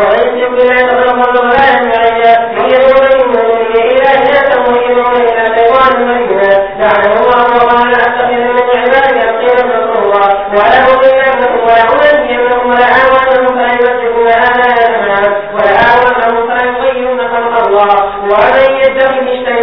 وَإِنْ يُبْلِي لَنْ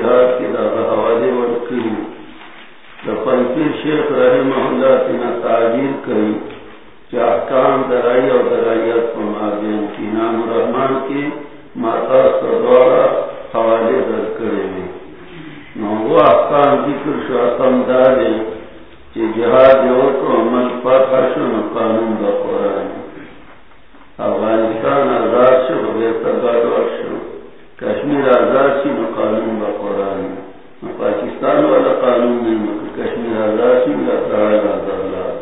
جہاد کے دادا حوالے ورکی پنکیر شیخ رہے محلہ تنا تعبیر کری چاہکان درائی اور درائیت کو مارجن کی نام رحمان کی ماتا سدوارا حوالے در کرے میں وہ احکام ذکر شاطم دارے کہ جہاد اور کو عمل پر حشن قانون دا قرآن افغانستان آزاد شو بے تبادل شو۔ کشمیر آزاد سی نو قانون با قرآن نو پاکستان والا قانون دی کشمیر آزاد سی نو قرآن آزاد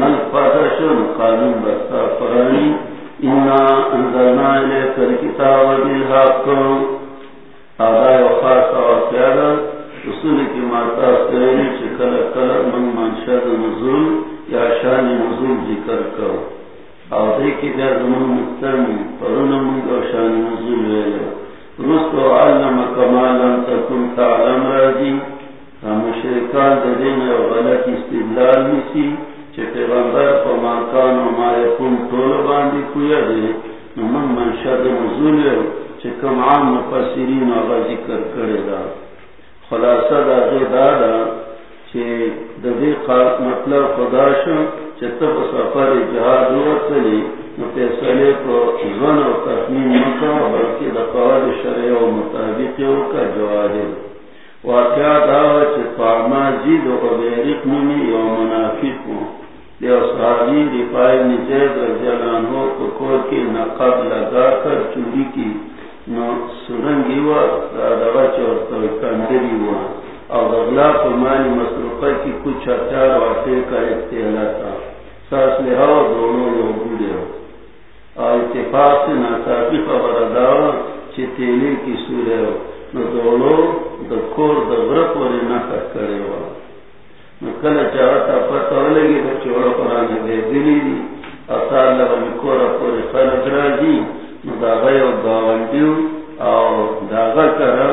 من پاتا شو نو قانون بستا قرآنی انا انزلنا علی کل کتاب بالحق آدائی و خاص و سیادہ اصول کی مارتا سرینی چکل کل من منشد نزول یا شان نزول ذکر کرو آدھے کی در زمان مسترمی پرونم منگ و شان نزول ویلو ویلے رسو علم کمالا تکن تعلم راجی. مشرکان دین و غلط استدلال میسی چه پیغمبر پا ماکان و ما یکون طول باندی کویا دے. من منشد نزول چه کم عام مفسرین آغا ذکر کرده خلاصہ دا غی دادا. چی دا دی مطلب خدا شو. چی تب سفر جہاد ورسلی نو پیسلی کو زن و تخمین مکا بلکی دا قواد شرع و مطابقی وکا جوادی واقعا داوا چی فارما جید و غبیرک نمی یو منافقو دیو صحابی رفائی نجید رجلان ہو ککور کی نقاب لگا کر چوری کی. نو سرنگی وا دغه چورته کندری وا او دغلا په معنی کی کچھ اچار واته کا استعلاتا ساس له هوا دونو یو ګوډه او اتفاق نه صافی خبر دا چې تیلی کی سوره نو دونو د کور د غره پورې نه کړی و نو کله چې تا پته ولګي چې وړو قرآن دې دلی اصل له کور پورې خلک راځي داغا یو گاونڈیو او داغا کرا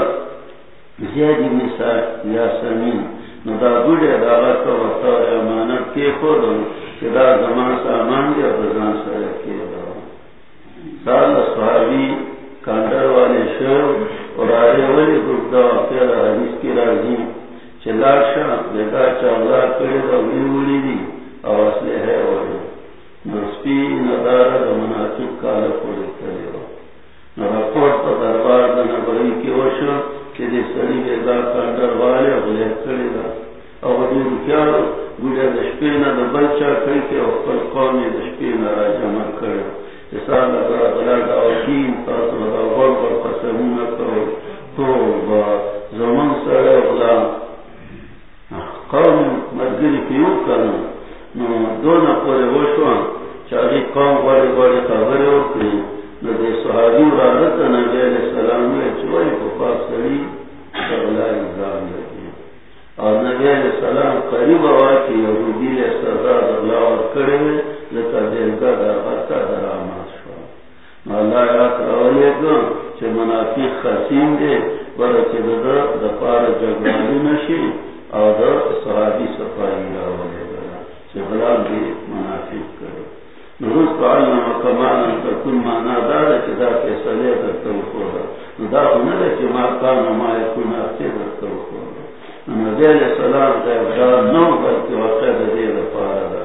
زیادی مثال یا سمین نو دا گوڑی داغا کا وطا امانت کے خودو۔ کہ دا زمان سامان دیا بزان سر کے دا سال صحابی کاندر والے شو اور آرے ولی گردہ وقتیل حدیث کی راضی چلا شا لگا چاولا کرے دا ولی ولی دی او اصلے ہے ولی نسپی ندار دا مناسب کالا پوری کرے نو رپورٹ پا دربار دا نبری کی وشو کہ دی سری بیدار کاندر والے غلے کرے دا. او دی رکیا گوڑیا دا شپینا دا بلچا کئی کے اپل قومی دا شپینا را جمع کرے جسان دا دا غلا دا وکیم تاثر دا غل بر قسمون کرو تو با زمان سر غلا قوم مرگری پیو کرنا نو دونا پورے وشوان چاہی قوم بڑے بڑے خبریں ہوتی نو دے صحابی رالت نبی علیہ السلام نے چوائی کو پاس سری سغلا انزام لگی اور نبی علیہ السلام قریب آوا کی یہودی لے سزا اللہ اور کرے میں لکا دیلگا در غرطا در آماز شوا نو اللہ یاد رولی گا چھ منافق خسیم دے برا چھ دا دا پار جگرانی نشی اور دا صحابی صفائی رولی گا چھ بلال دی منافق کرے نروز کو علم تکن مانا دارا چی دا فیصلے در توخورا دا. خونده چی ما ما یکون اختی در توخورا نبی علیہ السلام نو بلکی وقت دیر پارا دا.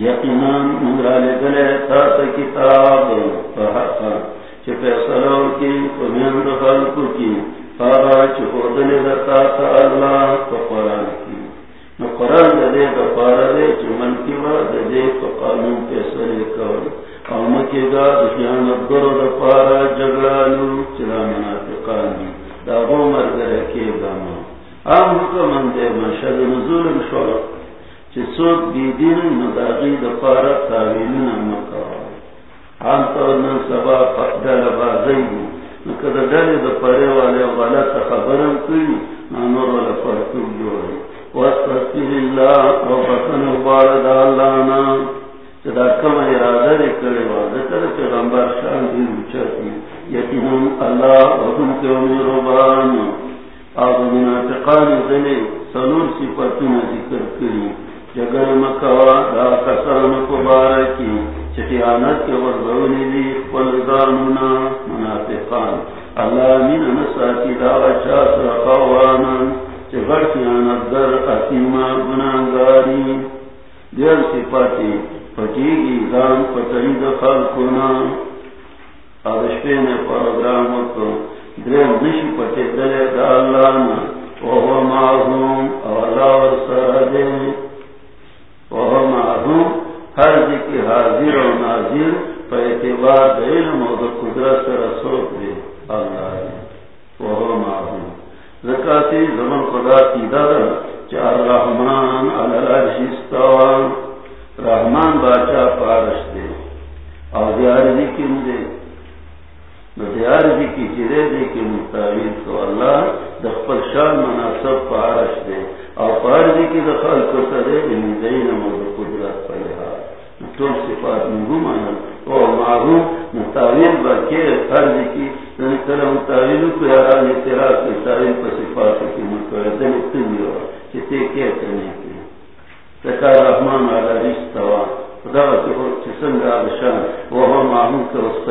یقیناً منگرالے گلے تاس کتاب فحقا کی فمین دخلقو کی۔ فارا چھ خودلی دتا تا اللہ تو قرآن کی۔ نو قرآن دے دا پارا دے، چمن کی با دے تو قانون پیسرے کول او مکی دا دشیان ابگرو دا پارا جگلالو چلا منافقان دی۔ دا غو مرگر کی باما آم حکمان دے مشد نزول شوڑا چی سوک دین نداغی دا پارا تاویلن سبا بازی نکد دا پارے والے غلط خبرم کری نانور والا بارد چدا کم ارادہ دے کرے پیغمبر شان دی یقینا اللہ حکم کے میربان او سنور ذکر کری. جگر مکوا دا کسان کو بارکی چتیانت کے ورزونی دی فلدانونا منافقان. اللہ من نساتی دا چاس رقوانا چگر چبر در اتیما گناگاری دیر صفاتی فتیگی گان پتری دخل کنا آدشپین پروگرام کو درم نشی پتے دلے دا اللہ نا. وہو معہوم اولا ورسادے وہو معہوم ہر حاضر و ناظر پا اعتبار علم و دا قدرت رسول دے اللہ وہو معہوم زکاتی زمن خدا تیدہ دا چار رحمان علی رحمان باچا پارش دے۔ اور دیار ذکر جی دے دیار جی کی چرے دے کے مطابق تو اللہ دخل شان مناسب پارش دے اور پار جی کی دخل کو سرے دین قدرت پر تو صفات نگو مانا۔ او معروف مطابق باکے یعنی ہر جی کی طرح مطابق کو یاران اعتراض کی تعلیم پر صفات کی مطابق دن اتنی ہوا۔ چتے کیا کرنے کی تکا رحمان علی رشتوا خدا کی سنگا بشان وہ ہم معروف کا وسط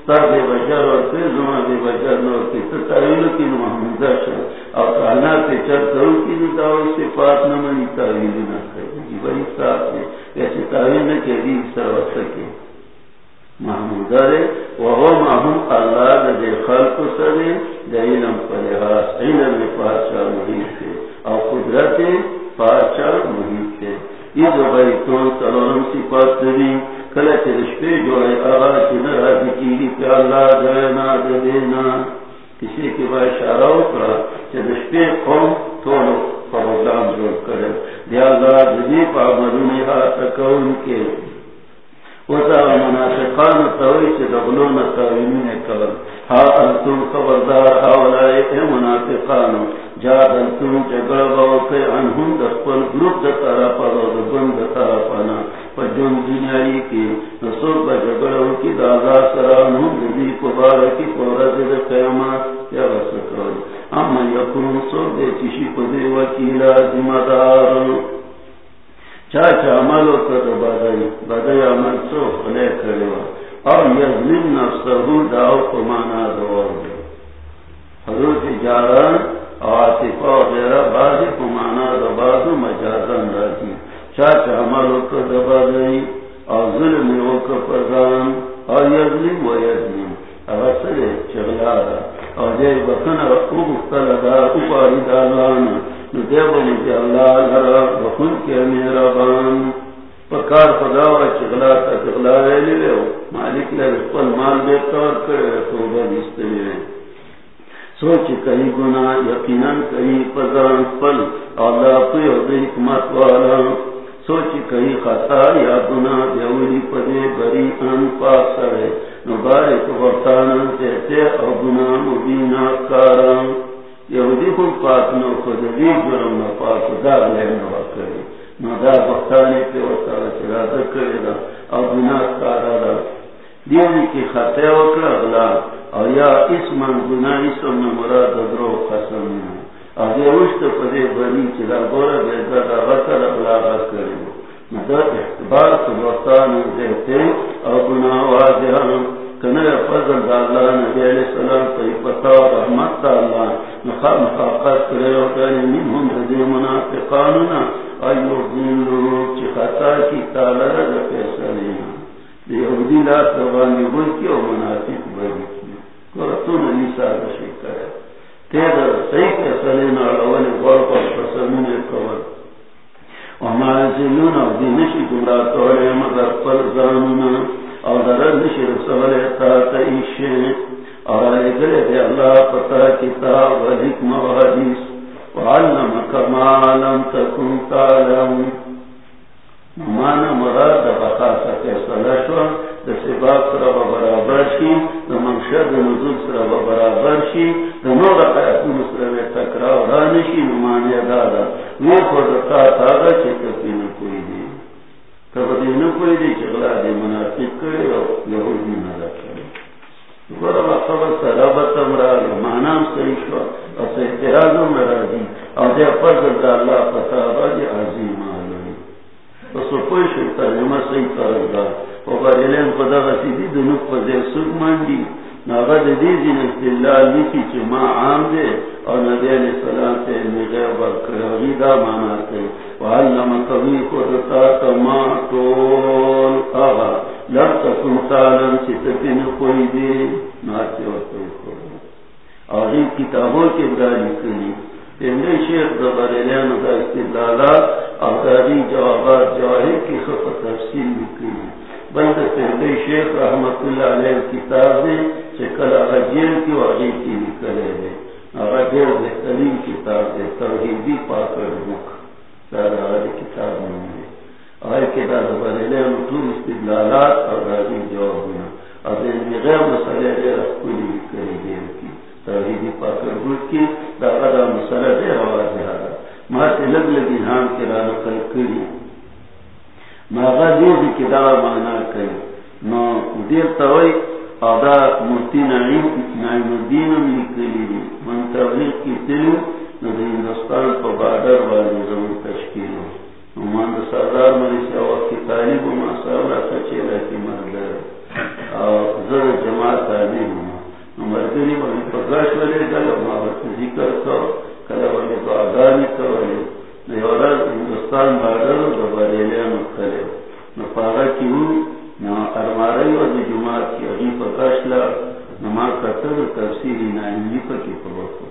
ستا بے بجر اور پھر زمان بے بجر نور کی تو تعویل کی محمود دار اور کائنات کے چر کرو کی دعوی سے پاس نمانی تعویل نہ کرے۔ جی بڑی صاحب ہے ایسی تعویل نے کہ دی سروت سکے محمود رے وہ محمود اللہ دے خلق سرے دے علم پلحاظ علم پادشاہ محیط تھے اور قدرت پادشاہ محیط تھے یہ جو بھائی تو سلام سی پاس دی کل رشپے جو ہے آغا کی نراض کی کہ اللہ دینا دے دینا۔ کسی کے بعد اشارہ کرا کہ رشپے قوم تو پروگرام جوڑ کرے۔ دیا اللہ جدی پابرونی ہاتھ کون کے۔ وزا منافقان توئی سے دبلون تاویمین کر ہا انتم خبردار ہاولائے اے منافقان۔ جاد انتم جگڑ باوکے انہم دخپل گروپ دتارا پادا دبن دتارا پانا پجن دنیای کی نصور با جگڑوں کی دادا پورا قیامات یا اما دے چشی پدے وکیلا ذمہ دار چاچا عملو کر بدائی بدائی عمل سو خلے اور یزمین نفسہو داو کمانا دوار دے حضرت جاران کمانا دو بازو مجازن راتی چاچا عملو کر بدائی اور ظلم وکر پرزان اور یزمین و یزمین اغسر چغلارا اور دے بکن رکو بختلگا اپاری دالانا بنی کہ اللہ لرا بخون کے میرا بان. پکار پداوا چگلا تا چگلا ویلی لے مالک لے پل مال بے طور کرے تو بنیستے لے سوچ کئی گنا یقیناً کئی پزان پل. اللہ پی اور حکمت والا. سوچ کئی خطا یا گنا دیولی پدے بری ان پاس ہے نبارے کو برتانا دیتے اور گنا مبینہ کاران۔ یہودی خود پاک نو خود دی جرم نو پاک، دا لین نو کری نو دا بختانی پی وطا چرا دکری دا، او گناہ کارا دا۔ دیونی کی خطے وکر اغلا او یا اسمان گناہ اسم مراد درو قسم نو او دی وشت پدی بنی چرا گورا بیدا دا غطر اغلا غکری نو دا احتبار خود وطانی دیتے او گناہ واضحان کنر فضل دا اللہ نبی علیہ السلام تی پتا رحمت دا اللہ نخواہ مخاقت کرے و کانی من رضی منافقانونا ایو دین لوگ چی خطا کی تالر دا پیسا لینا دی یهودی لا سوانی و منافق بری کی کرتون نیسا بشی کرے تیدا صحیح غور پر پسمون کور وما زلون او دی نشی گمرا توڑے مگر پر زانونا درد اور اللہ پتا کتاب و حکم و حدیث. لم تکن تعلم. مانا مراد سباب سر برابر شی دا منشد نزول سر برابر شی دا نور قیقون سر تکراو رانشی نمانی دادا وی خود تا تاغا چی کفی نکوی دی کب دی نکوی دی چغلا دی منافق کری و یهودی ندا کری گورا بخبر سرابت امراض مانام صحیح شو اس اعتراض امراضی او دی فضل دا اللہ فتابا دی عظیم آلوی تو سو پوی شکتا نما صحیح طرف دا و خدا دنوک پزیر سوک دی استدلال چی ما عام دے اور نبی علیہ السلام دا مانا تے وعلم خودتا آغا تکن تعلم چی تکن کوئی دے آغی کتابوں کے برالی کنی پہلے شیخ دا دا جوابات جواہر کی خفت تفصیل لکنی بند پہلے شیخ رحمت اللہ علیہ کتاب دے چکل آغا جیل کی واقعی کی نکلے دے آغا جیل بہترین کتاب دے توحیدی پاکر بک دار آغا کتاب نہیں دے آئے آغا کتاب بریلے مطلوب استدلالات اور راضی جواب ہونا اور دین غیر مسئلے دے رکھولی کری دیر کی توحیدی پاکر بک کی دا غدا مسئلہ دے آواز آگا ماتے لگ لگی ہاں کے کرا نقل کری۔ ماغا دیر دی کدا مانا کئی نو دیر مورتی نعیم نعیم الدین ام لکلی دی. من تبلیغ کی تلو نو ہندوستان پا بادر والی تشکیلو نو من دا سردار مریسی وقت کی تعلیب کی مردر زر جماعت نو مردری ولی ذکر کلا ہندوستان بارڈر اور بریلیا مختلف نہ پاگا کی ہوں نہ ارمارئی اور نہ جماعت کی ابھی پکاش لا نماز کرتے تو تفصیلی نہ ہندی پر کی پروت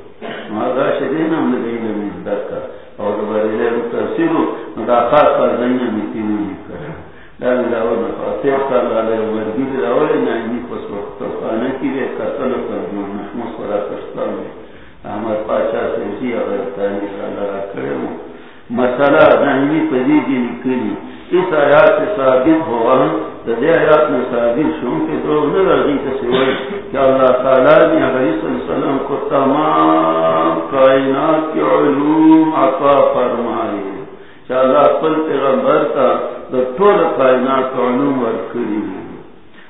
نہ شدے نا ہم نے گئی نہ مزدا کا اور بریلیا میں تفصیل ہو نہ داخا پر نہیں میتی نہیں کرا ڈال لاؤ نہ فاتح کا لالے مرگی لاؤ نہ ہندی پس وقت خانے کی رے قتل کر دوں نشمو سرا کرتا ہوں ہمارے پاچا سے اسی اگر تعلیم کا لڑا کرے ہوں مسئلہ نہیں پذی کی نکلی اس آیات سے ثابت ہوا دے آیات میں ثابت شوں کہ دو نہ لگی سوائے کہ اللہ تعالیٰ نے علیہ السلام کو تمام کائنات کے علوم عطا فرمائے۔ کہ اللہ پل پیغمبر کا ٹول کائنات کا علوم ورکری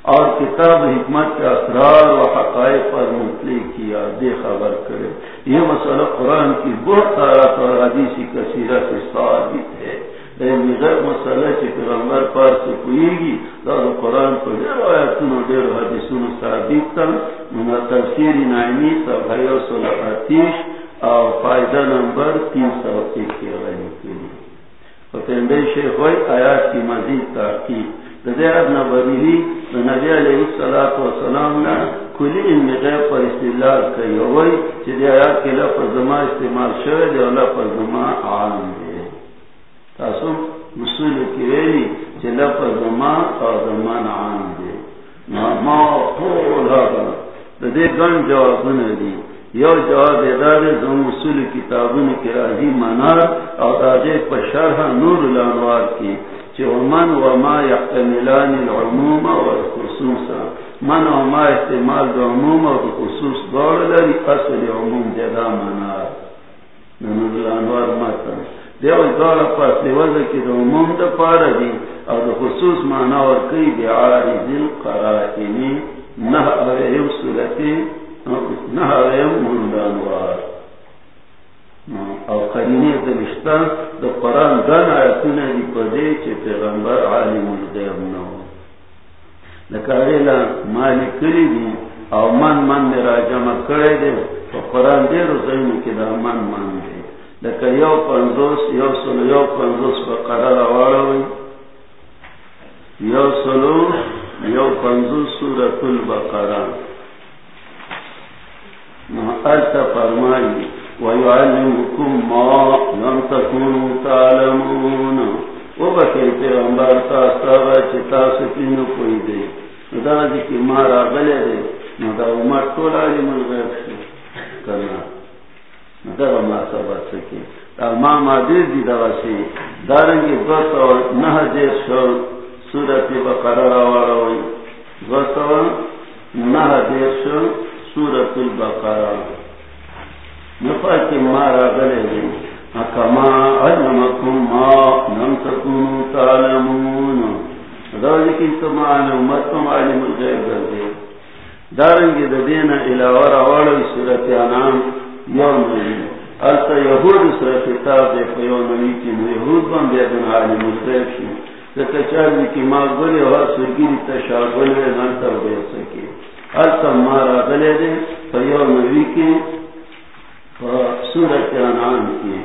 اور کتاب حکمت کے اثرار و حقائق پر مطلع کیا، دے خبر کرے۔ یہ مسئلہ قرآن کی بہت سارا اور حدیثی کثیرہ سے ثابت ہے۔ غیر مسئلہ کے پیغمبر پر سے کوئی گی دار قرآن کو دیر آیتون و دیر حدیثون ثابت تن منا تفسیر نائمی سبھائی و صلح آتیش اور فائدہ نمبر تین سو ایک کے غیر کے لیے۔ فتندے شیخ ہوئی آیات کی مزید تحقیق نبری نبی علیہ پر استدلال کئی ہوئی آیات کے لفظ زما استعمال اور زما عالم تاسو مسئول کی ویلی لفظ زما اور زمان عالم ما طول هذا. دے گن دی یو جواب دار زم کی راضی منار اور راجے پر شرح نور الانوار کی من وما يحتملان العموم و والخصوص من و وما احتمال العموم والخصوص دور لري اصل عموم جدا منا. نور الانوار ماتا دیو دور پاس دیوزا کی دو عموم دا پارا دی. اور دو خصوص مانا ورکی بعارض القرائنی نہ اویم صورتی، نہ اویم مندانوار او قرینی دلشتا دا قرآن گن آیتون دی پدے چے پیغمبر عالم الغیب نو لکاریلا مالی کری دی او من من دی را جمع کرے دے تو قرآن دے رو زینو کی دا من من دے لکا یو پنزوس یو سلو، یو پنزوس پا قرار آواروی یو سلو، یو پنزوس سورت البقرہ محلتا فرمائی ويعلمكم ما لم تكونوا تعلمون. وبكي پیغمبر تاستا چتا سپینو کوئی دے دا دی کی مارا غلے نو دا عمر ټول علی من غیب شي کنا دا ما سبا سکی دا ما ما دې دی دا وسی دارنګي دوتو نه دې شو سورته بقره راوړوي دوتو نه دې شو سورته البقره نفاق مارا گلے دے۔ کما علمکم ما لم تکونوا تعلمون۔ ذالک تمام امتم علم الغیب دے۔ دارنگی ددینا علاوہ راوڑا سورت انام یوم نبی التا یہود سورت کتاب دے فیوم نبی کی یہود بن بیدن عالم الغیب شی۔ کچاری کی ماں گلے اور سرگیری تشا گلے نانتا دے سکے۔ التا مارا گلے دے فیو نبی کی سورت انعام کی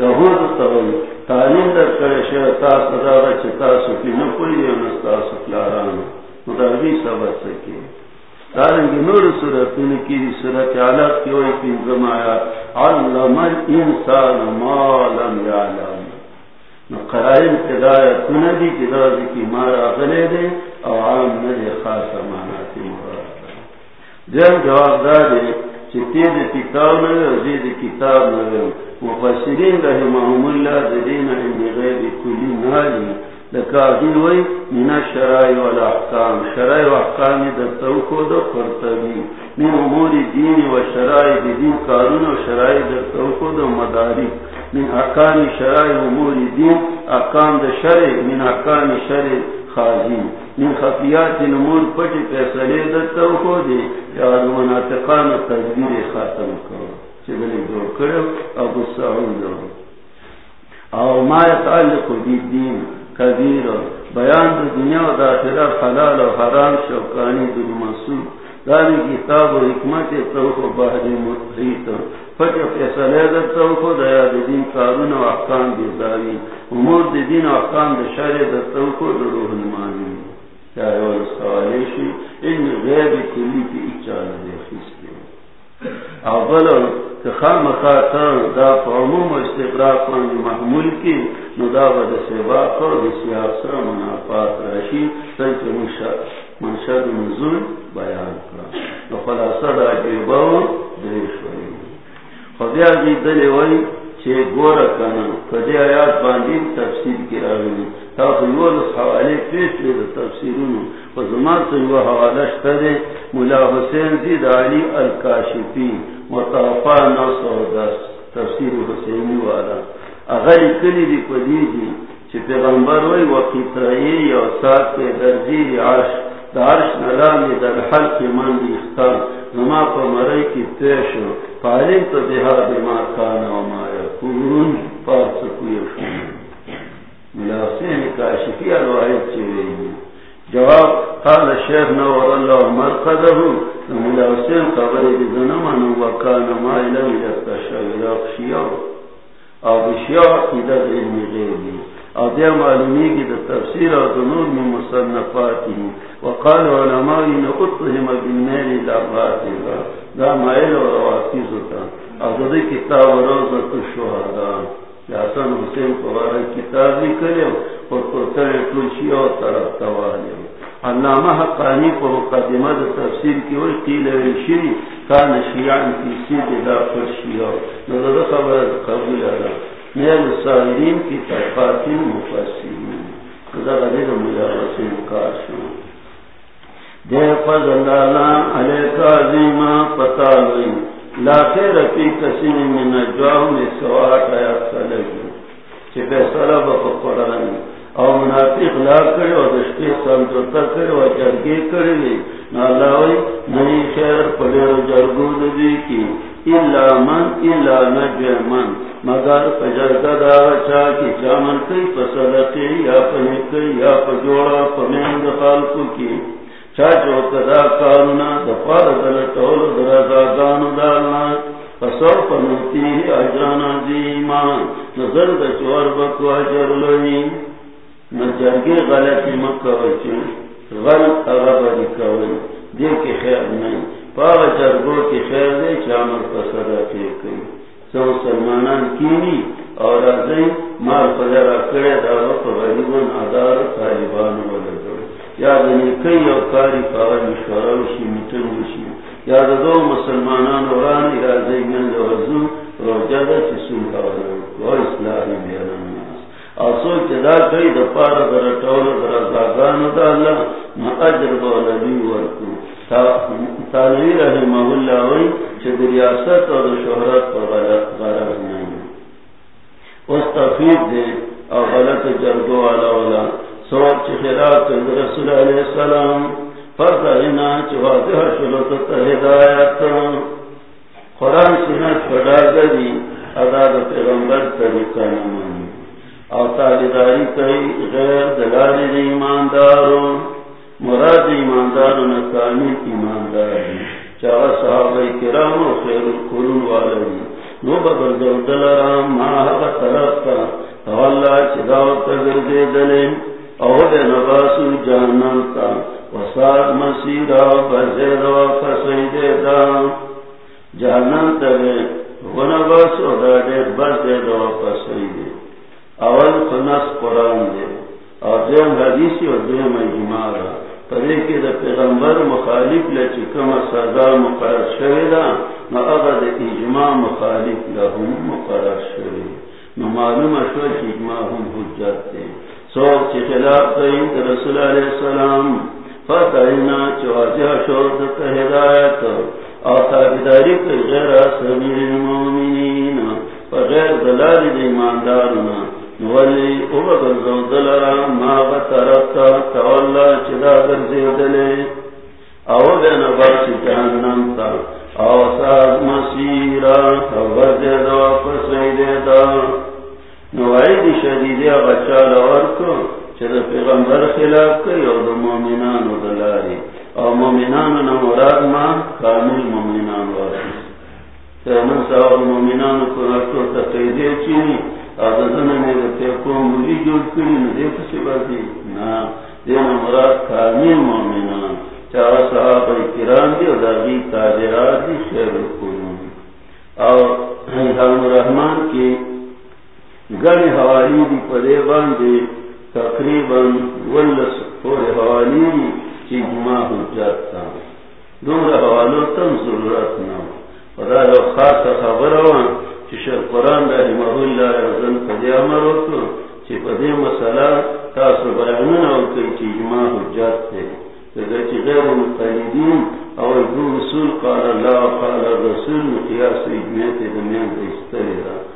یہود تعلیم در سکی سکلاران مدربی سبت سکی دارنگی نور صورت کی صورت عالت کی ہوئی کی زمایا علم الانسان ما لم یعلم۔ قدایت ندی کی کی مارا غلے دے۔ او عام ندی خاص معناتی مراد. دیم جواب دادے چی تید کتاب نوے و کتاب مفسرین رحمهم دین عند غیر کلی نالی لکاغی وی من توکو قرطبی من امور دین و دین کارون و شرائی در توکو در مداری من احکام شرائی امور دین، احکام در شرع. من احکام شرع خاضی من خفیات امور پٹی پیسلے در توکو دی یا مناطقان تدبیر خاتم کرو. چگلی دور کرو؟ ابو سعود. او ما يتعلق بالدين کبیر. بیان دو دنیا و داخلہ حلال و حرام شوکانی دو منصوب. دانی کتاب و حکمت توف و بحر محیط. فتح فیصلے در توف و دیا دین کارون و احکام بیزاوی امور دین و احکام در شر در توف و روح المانی چاہے وہ سوالیشی ان غیب کلی کی اچار دے خیستے اول خام خاطر دا عموم استقراق من محمول کی ندا بد سیوا کو سیاست منافات راشی سنچ منشد نزول بیان کرا نو خلاصہ دا جیباو دریش وی خدیا جی دلی وی چھے گورا کنا خدیا آیات باندین تفسیر کی راوی تا تفسیرونو. حسین زید علی الکاشفی. متوفا نو سو دس تفسیر حسینی والا. اغلی کلی دی پدی دی چی پیغمبر وی وقت رئی یا سات پی درزیر عرش دا عرش در حلق من نما پا مرائی کی پیشو پالیم تو دیها بما کانا و ما یکون پارسکو یشون ملا حسین کاشفی الواحد چی جواب، قال الشيخ نور الله مرقده ملا حسين خبر بزنمان وكان ما لم يستشعر الى خشيار او بشيار اذا علم غيبي او دي معلومي کی تفسیر او دنور من مصنفاته وقال علماء ان اتهم بالنار لغاتها دا مائل و رواسیزتا او دي کتاب روزة الشهداء حسن حسین قوارا کتاب بھی کرے اور پرتر کلشی اور طرف توالی علامہ حقانی کو مقدمہ تفسیر کی وجہ قیل شیری کان شیعان کی سید دا پر شیعہ نظر خبر قبول آلا نیل سائرین کی تحقاتین مفسرین. خدا غدیر مجا رسیم کاشو دے فضل اللہ علیکہ عظیمہ پتا لئی لا خیر فی کسین من آیات چی فیصلہ قرآن او منافق لا کرے و سمجھوتا کرے و جرگی کرے لی نالاوی نئی خیر جرگو دی کی۔ الا من، الا نجو من۔ مگر پجرگا کی چامن کئی یا یا پجوڑا پمیند کی۔ چاچو کدا کارونا دفار دل ٹول درزا گانو دالنا فسور پنوتی اجرانا دیما نظر دچور بکو اجر لئی نجرگی غلطی مکوئی چو غلط اغبری کوئی. دے خیر نہیں. پاو جرگو کی خیر دے چامر پسرا کی سو سلمانان کینی اور ازائی مال پجرا کرے دارو پا غریبون ادار طالبان ولدو یا دنی کئی او کاری مشورہ وشی، متن وشی. یا دو مسلمانان من و اصلاحی ناس چدا کئی دا پارا در در دا اللہ، ما اجر ورکو. تانوی اللہ وی دریاست اور شہرت پر اس تفید دے، او غلط جرگو والا والا سوچ خیرات کرد رسول علیہ السلام، فرض اینا چواضح شلوت ہدایت قرآن سنت پڑا گئی ادا پیغمبر طریقہ نمانی اور تابداری کئی غیر دلال ایمانداروں، مراد ایمانداروں نے کامل ایماندار چاہ صحابہ کرام و خیر القرون والی نو بدل دل دلرام ماہ طرف کا اللہ چداوت گردے دلے اور نباسو جانن کا وساد مسیرا بزید و فسید دام جانن تبے ونباسو دا و فسید اول خنس قرآن دے، اور دیم حدیثی دیم اجمارا پدے کے دا پیغمبر مخالف لچی کم سزا مقرر شویدا دا اجماع مخالف لهم مقرر شوید نو معلوم شو اجماع حجت سوک چی خلاف قیم رسول علیہ السلام فتحینا چواجہ شود کا ہدایت اور تابداری کے غیر سبیل المومنین فغیر دلال دا ایماندارنا ولی اوبگر زودلرا ما بطرفتا تولا چدا گرزیدلے او بین باسی جہنم تا۔ او ساد مسیرا او گرزید واپس ویدیدا نوائد شدیدی بچا لورکو چد پیغمبر خلاف کئی او دا مومنان و دلاری. او مومنان نا مراد ما، کامل مومنان واپس تیمن صاحب مومنان کو نرکو تقیدی چینی. آدھن میں رتے کو ملی جوڑ کری نہ دیکھ سی بازی. نا دین مراد کامل مومنان. چاہ صحابہ کرام دی اور داغی تاجرات دی خیر القرون اور حلم رحمان کی گڑ حوالی دی پدے باندے، تقریباً ولس پور حوالی دی چی جمع حجات تا۔ دون حوالو تم ضرورت نہ خدا جو خاص خبر ہوان چشر قرآن رحمه اللہ رضن پدی امر ہوتو چی پدی مسئلہ تاسو بیانن اوکی چی اجماع حجات تے۔ اگر چی غیر مقلیدین او دو رسول قال اللہ قال رسول مقیاس اجمیت دمین دستری را۔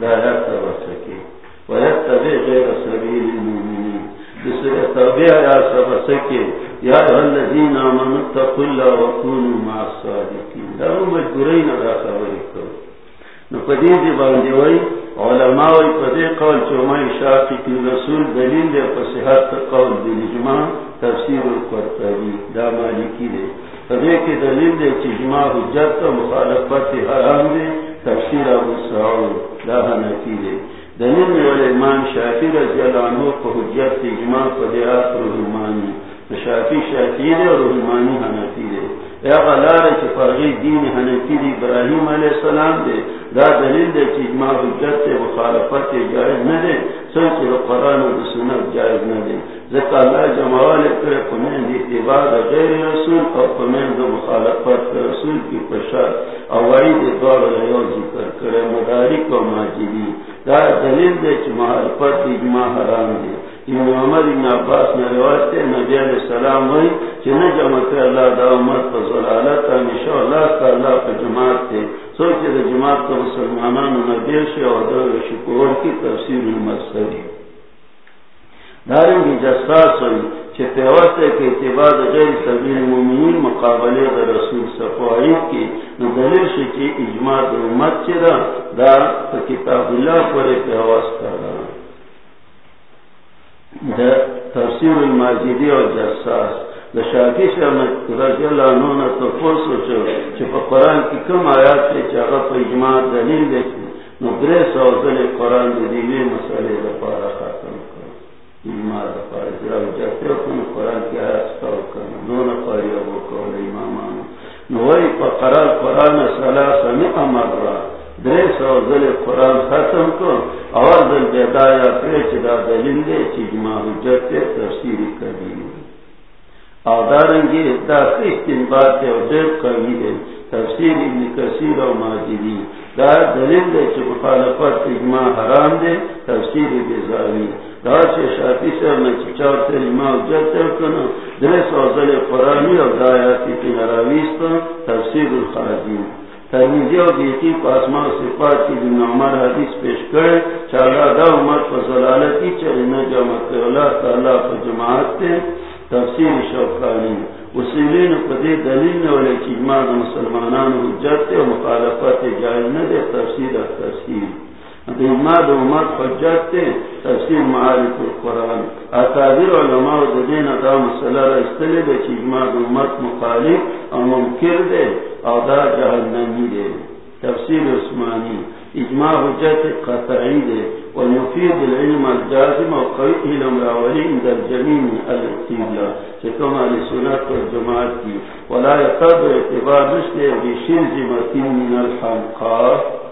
دایا تب سکے غیر سبیل یا سب سکے یا الذین آمنوا اتقوا الله وكونوا مع الصادقین دا مجبورین خبرې نو پدې دی باندې وای علماء پدې قول چې رسول دلیل دی په صحت قول دی اجماع تفسیر القرطبی دا مالکی دی پدې کې دلیل دی چې اجماع حجت او مخالفت حرام دی تفسیر ابو سعود، دا حنفی دی. دلیل دی امام شافعی رضی الله عنه په حجت اجماع په دی رحمانی شافی شافی دے اور رحمانی حنفی دے یا غلار چی فرغی دین حنفی دی ابراہیم علیہ السلام دے دا دلیل دے چی اجماع حجت تے مخالفت جائز نہ دے سن قرآن و سنت جائز نہ دے ذکر اللہ کرے پمین غیر رسول اور پمین دو مخالفت رسول کی پشار اوائی دے دوار ذکر کرے مدارک و ماجدی دا دلیل دے اجماع حرام دے ابن عباس نے روایت تے نبی علیہ السلام ہوئی اللہ دا امت اللہ کا اللہ جماعت تے سوچے دا جماعت کا مسلمانان اور شکور کی تفسیر المصری دارنگی جساس ہوئی کہ پیوست ہے کہ اعتباد غیر سبیل مومنین مقابلے دا رسول صفائی کی دلیل شکی اجماع دا امت چرا دا؟ کتاب اللہ پر پیوست کر رہا تفسیر الماجدی اور جساس دا شاکی سے رضی اللہ عنہ نے تو پور سوچو کہ قرآن کی کم آیات سے چاہا پا اجماع دلیل دیکھیں نو درے سو ذلے قرآن دی دیوی مسئلے دا پارا خاتم دلیل دے اور چھ مخالفت اجماع حرام دے تفسیر دا چھ شافی سے میں چچار تے اجماع جاتے کنا دریس اوزل قرآنی و دایاتی کی نراویستا تفسیر الخارجین ترمیزی و دیتی پاسما صفات کی دن عمر حدیث پیش کرے، چالا دا عمر فضلالتی چاہینا جمع کرلا تعالیٰ پر جماعت تے تفسیر شوقانی. اصولین پدی دلیل نے والے چیجما مسلمانان حجت تے و مخالفت جائز نہ دے، تفسیر تفسیر. دیماد عمر حجت تے تفسیر معارف القرآن. اکادر علماء دین دا مسئلہ استلے دے چی چیجما عمر مخالف اور ممکر دے او دا جہنمی دے. تفسیر عثمانی. اجماع حجت قطعی دے. ونفید العلم الجازم وقوی علم راولی عند الجمین الاقتیبلا چکم علی سنت والجماعت کی. ولا یقب اعتبار نشتے بشرز متین من الحمقات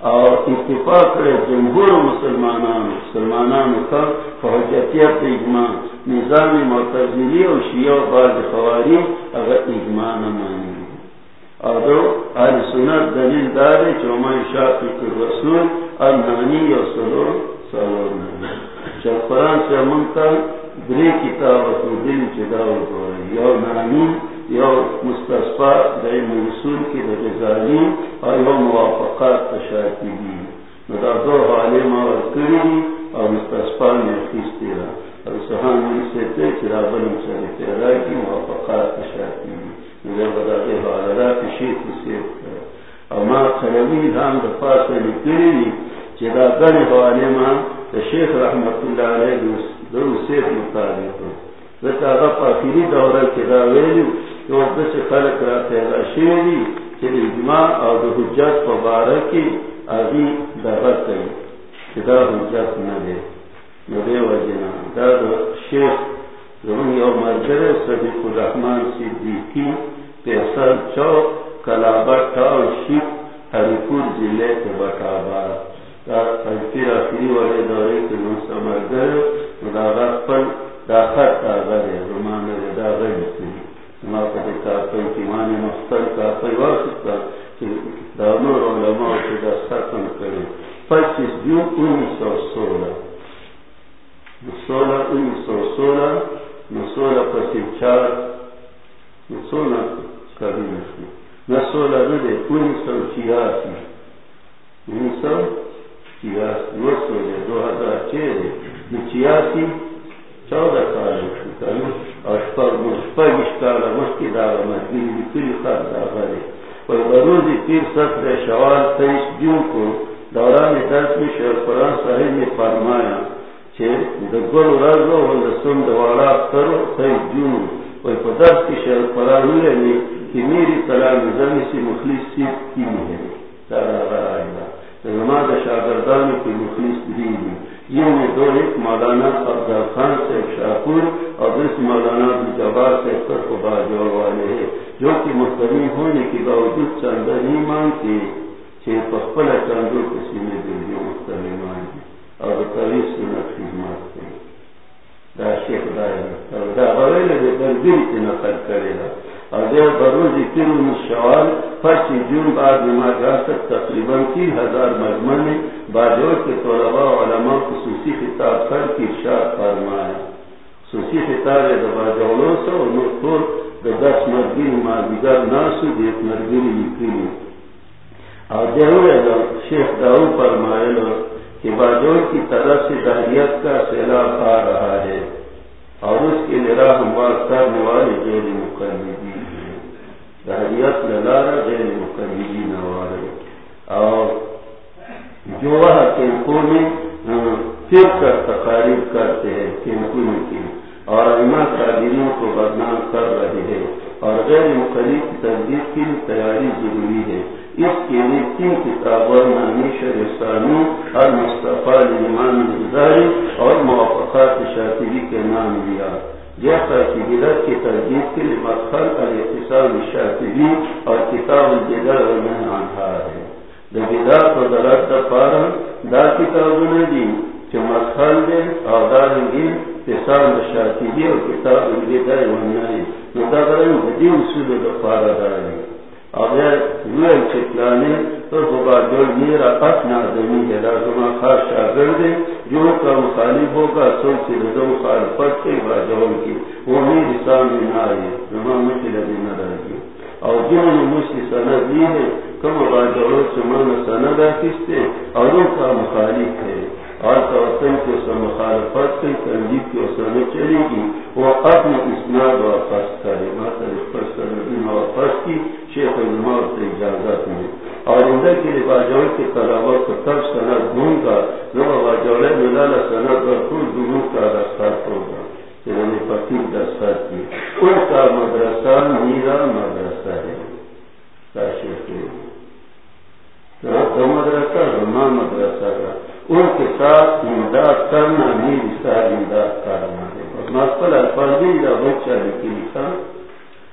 اور اتفاق رہے جمہور مسلمانان مسلمانان کا فحجتیت اجماع، نظام معتزلی اور شیعہ بعض خواری اگر اجماع نہ مانی اور دو آج سنت دلیل دار چوما شاقی رسول، اور نانی اور سلو قرآن سے منتا دری کتاب دل چداو یو نانی یو مستفا دئی منسول کی رضانی اور یو موافقات تشاتی دی ندا دو عالم اور کری اور مستفا میں خیستی رہا اور سہان سے تے چرا بلم سے تیرا کی موافقات تشاتی دی نظر بدا دے حالرہ کی شیخ سے اور ما خلوی دھام دفاع سے نکلی چدا گن حوالے ماں شیخ رحمت اللہ علیہ دو سیف مطابق ذکا غف آخری دورہ کی دا ویلی تو دس خلق را اجماع اور دو حجت مبارکی حجت نہ دے۔ نبی وجنا دا دو شیخ زمین یو مرگر صدیق الرحمن صدیقی پیسر چوک کلابت تاو شیخ ہریپور ضلع کے بٹابار آخری والے دورے کے سمجھ گئے پر داخت رومان مانی مختل کا دونوں علماء سے ختم کرے پچیس جون انیس سو سولہ۔ سولہ انیس سو سولہ، نہ سولہ پچیس چار سولہ کبھی نہ سولہ نہ انیس سو چھیاسی انیس سو دو ہزار چھ چودہ سال تیر ستر شوال تیئیس جون کو دوران درس میں شیر قرآن صاحب نے فرمایا گل رازو سم دوارا کرو تیئیس جون کوئی درس کی شیر قرآن لے کہ میری سلام زمین سے مخلص سیٹ کی ہے نماز شاگردان کی مخلص دی یہ دو ایک مولانا افضل خان سے شاہپور اور اس مولانا جبار سے کر کو باجوڑ والے ہیں، جو کہ مختلف ہونے کے باوجود چند نہیں مانگتے چھ پخلا چندوں کسی نے دل جو مستری مانگی اور کبھی سنت خدمات کی دا شیخ دائر دا غویل دے در دل کی نقل کرے گا بروز تین شوال پچیس جون بعد نماز تقریباً تین ہزار مجمن نے باجور کے طلباء علماء خصوصی خطاب کر کی ارشاد فرمایا خصوصی خطاب دبا جولوں سے دس مرگی مادیگر ناسو دیت مرگی نکلی اور ضرور شیخ داؤ فرمایا کہ باجور کی طرف سے دہریت کا سیلاب آ رہا ہے اور اس کے لیے ہم بات کرنے والے جیل مقرری تحریت للارا غیر مقربی نوارے اور جو وہ کیمپوں میں پھر کر تقاریب کرتے ہیں کیمپوں کی اور ایما قادروں کو بدنام کر رہے ہیں۔ اور غیر مقرب کی تصدیق کی تیاری ضروری ہے۔ اس کے لیے تین کتابوں نامی شرسانی اور مصطفیٰ ایمان گزاری اور موافقات شاطری کے نام دیا جیسا کہ بدت کی ترجیح کے لیے مدخل الاقتصاد شاطری اور کتاب الجدر میں آنکھا ہے۔ دا دا پارا دا کتابوں نے دی کہ دے اور اقتصاد شاطری اور کتاب الجدر ونائی نو دا اصول دا پارا داری اگر چکلانے تو میرا اپنا ہے خاص شاگرد جو کا مخالف ہوگا سو سے رضو مخالفت کے باجون کی۔ وہ میری سامنے نہ آئے، زمان مجھے لگے نہ رہ گی۔ اور جنہوں نے مجھ کی سند دی ہے، کم باجون سے من سند آکستے اور ان کا مخالف ہے۔ اور توسن کے سر مخالفت سے تنجیب کے سر چلے گی۔ وہ اپنے اسناد واپس کرے واپس کی، شیخ المار سے اجازت میں اور اندر کے لیے باجوڑ کے طلبا کو تب صنعت ڈھونڈ کر جو باجوڑے ملا صنعت اور کل دنوں کا دستخط ہوگا پتی کی ان کا مدرسہ میرا مدرسہ ہے۔ مدرسہ رما مدرسہ کا ان کے ساتھ امداد کرنا میری ساری امداد کرنا ہے مسئلہ بچہ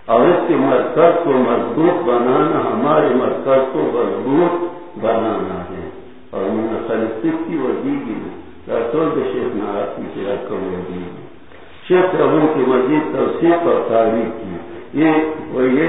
اور اس کے مرکز کو مضبوط بنانا، ہمارے مرکز کو مضبوط بنانا ہے۔ اور خلصف کی شیخ ناراض کی رقم شیخ ربو کی مزید توسیق اور تعریف کی یہ وہ یہ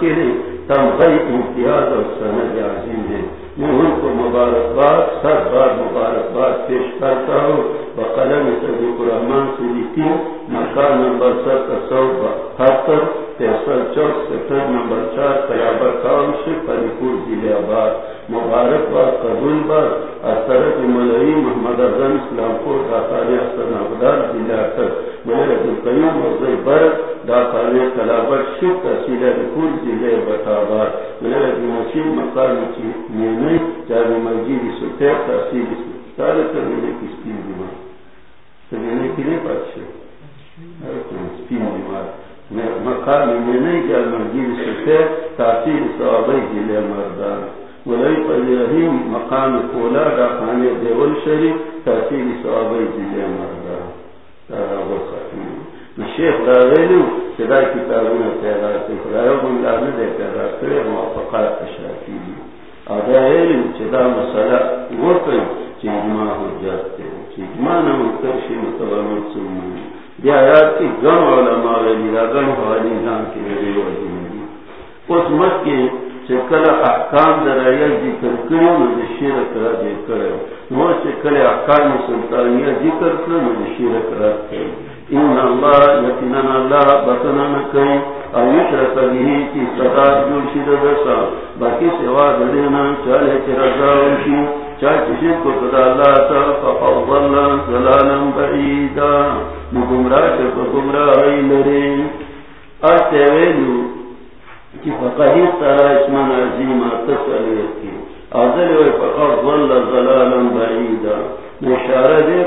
کے لیے تمغی امتیاز اور سند عظیم ہے میں ان کو مبارکباد، سر بار مبارکباد پیش کرتا ہوں۔ بقلم صدیق الرحمان سے لکھی مکان نمبر ستر سو بہتر۔ تیسر چوک سیکٹر نمبر چار قیابر کام سے پری پور ضلع آباد مبارکباد قبول بار اثرت ملئی محمد اعظم اسلام پور داخل اثر نقدار ضلع تک میرے قیوم وزر بر داخل کلابر شک تحصیل علی پور ضلع بٹاباد میرے مسیح مکان کی میں چاہے مسجد سوتے تحصیل سارے کرنے کی اسکیم بیمار سمجھنے کے لیے بات اسکیم بیمار مکان میں نہیں کیا مسجد سوتے تحصیل صحابی ضلع مردان ولی پر رحیم مقام کولا دا خانے دیول شریف تحصیل صحابی ضلع مردان شیخ راویلو کتابوں پیدا سے خدایو بندہ نے دے پیدا کرے موافقات اشرافی دی علم چدا مسئلہ وہ چیجما حجت تے چیجما نہ مکرشی متبرمت سنمانی دی آیات کی گن علماء ویلی را گن حوالی جان کی میرے وحی ملی اس مت کے چکل احکام در آیت ذکر کرو مجھے شیرک را دے کرو وہ چکل احکام سلطانیہ ذکر کرو نو شیرک را کرو ان اللہ یقیناً اللہ صدا دسا باقی سوا دلینا چالے چی رضاوشی چاہ چشید کو صدا اللہ تا فقوض اللہ ظلالا بعیدا لرے۔ فقہی سارا اسمان تسلیت کی۔ فقوض اللہ ظلالا بعیدا۔ دے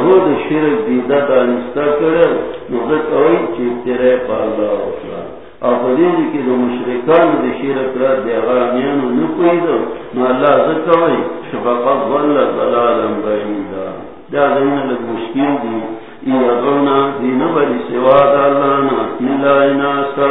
اور یہود شرک دیدہ دانستا کرل نزد اوئی چیترے پالا اکلا اور قدیدی کی دو مشرکان دا شرک رد دی اغامیانو نکوئی دو نو اللہ ذکوئی شفاقت واللہ ضلالا بعیدا. دا دین لگ مشکل دی. ای ادونا دین بری سواد اللہ نا ملائنا سا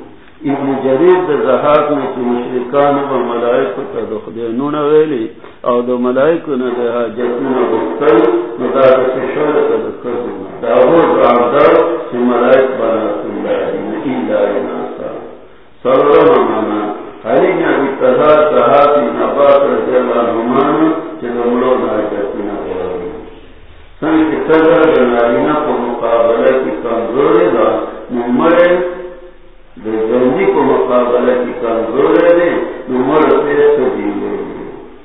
ابن جریر دا زہاق میں مشرکان و ملائکو تا دخدینون ویلی او دا ملائکو نا دا حاجتون بکتر ندا دا سشور تا دکتر دا ہو دعودار چی ملائک بناتون لائن ایلائی ناسا سرورم مانا حلی نبی تزا صحابی نبات رضی اللہ عنہ چی دملو ناجتی نبوری سن کی تزا جنالینا کو مقابلہ کی کمزوری دا نمرے جنجی کو مقابلہ کی کمزوری دے نمر پیس دیلے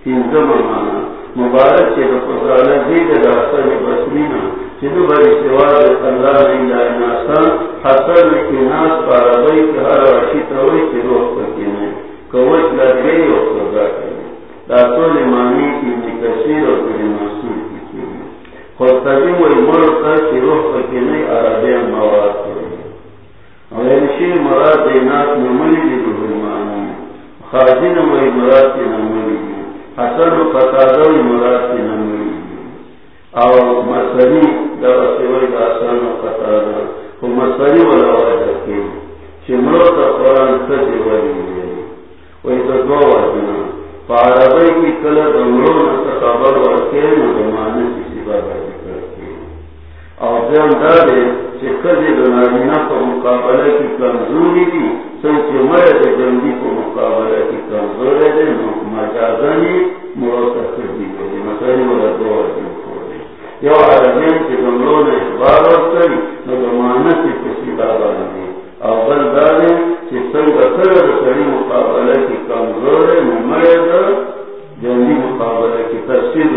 تینزم مانا۔ مبارک چی دفضالہ دید راستہ بسرینا چی دو بری سواد اللہ علیہ ناسا حسن کی ناس پارابئی کی ہر وشی توئی چی روح پکینے کوچ لگئی اور سزا کرے داتوں نے مانی کی کثیر اور بڑی محسوس کی چیز خود تبھی وہ مر کر شروع کر کے نہیں عربی مواد کرے اور انشی مراد نات نملی دی بہرمانی خارجی نموی مراد کی نملی دی حسن و قطادہ مراد کی نملی دی اور مسری دا سوئی دا حسن و قطادہ۔ وہ مسری والا وجہ کی چمرو کا قرآن سجی ولی دی پاربئی کی کل دمروں نے خبر ورکے نمانے کی سیوا بازی کرتی اور جان دارے چکر دنارینا کو مقابلہ کی کمزوری دی سوچ مرے جلدی کو مقابلہ کی کمزوری دے مجازنی موت دی گئی مسئلہ والا دو عظیم ہو یو عربین کے دمروں نے اخبار ورکری نمانے کی کسی بابا دی اول دارے چی سنگ سر سری مقابلہ کی کمزور نمرے دا جنگی مقابلہ کی تفسیر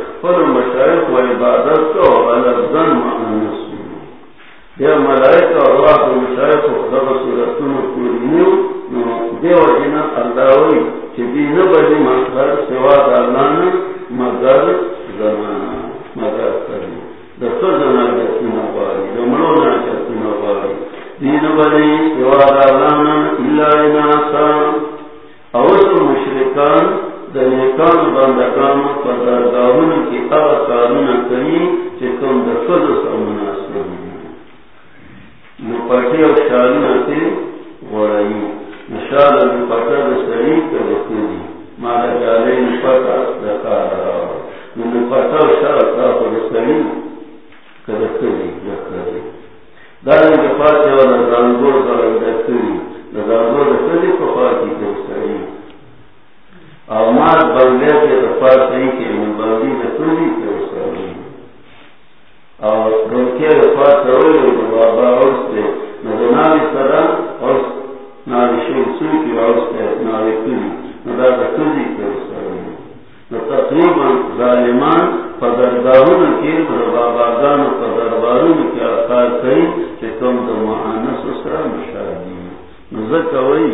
فل مشایخ و عبادت کو لفظن مانس یا ملائک اور واقع مشایخ و خدا صورتون پوری نیو دیو جنا اللہ چی دی نبلی مقدر سوا دالانا مگر زمانا مگر کرنی. دفتر زنا جتی نباری دمرو نا جتی نباری دی نبلی سوا دالانا اللہ ناسا اوسط مشرکان دنیکان بندکان پر درگاہون کی اغا کارون کنی چکم دفتر سمناسب نو پاکی او شارون تی غرائی نشال نپتا دسری کدکلی مالا جالے نپتا دکارا نپتا شارتا دسری کدکلی دکاری دارن جفاتی و نزانگور دارن دکلی نزانگور دکلی کفاتی دسری او مال بندے کے دفاتی کے نباندی دکلی دسری او روکے بابا اوستے نزنالی سرا کی واسطے ناری کلی ندا کلی کر سکتے تقریباً ظالمان پدردارون کی باباگان پدربارون کی آکار کئی کہ تم دو مہانس اسرا مشاہدی نزد کوئی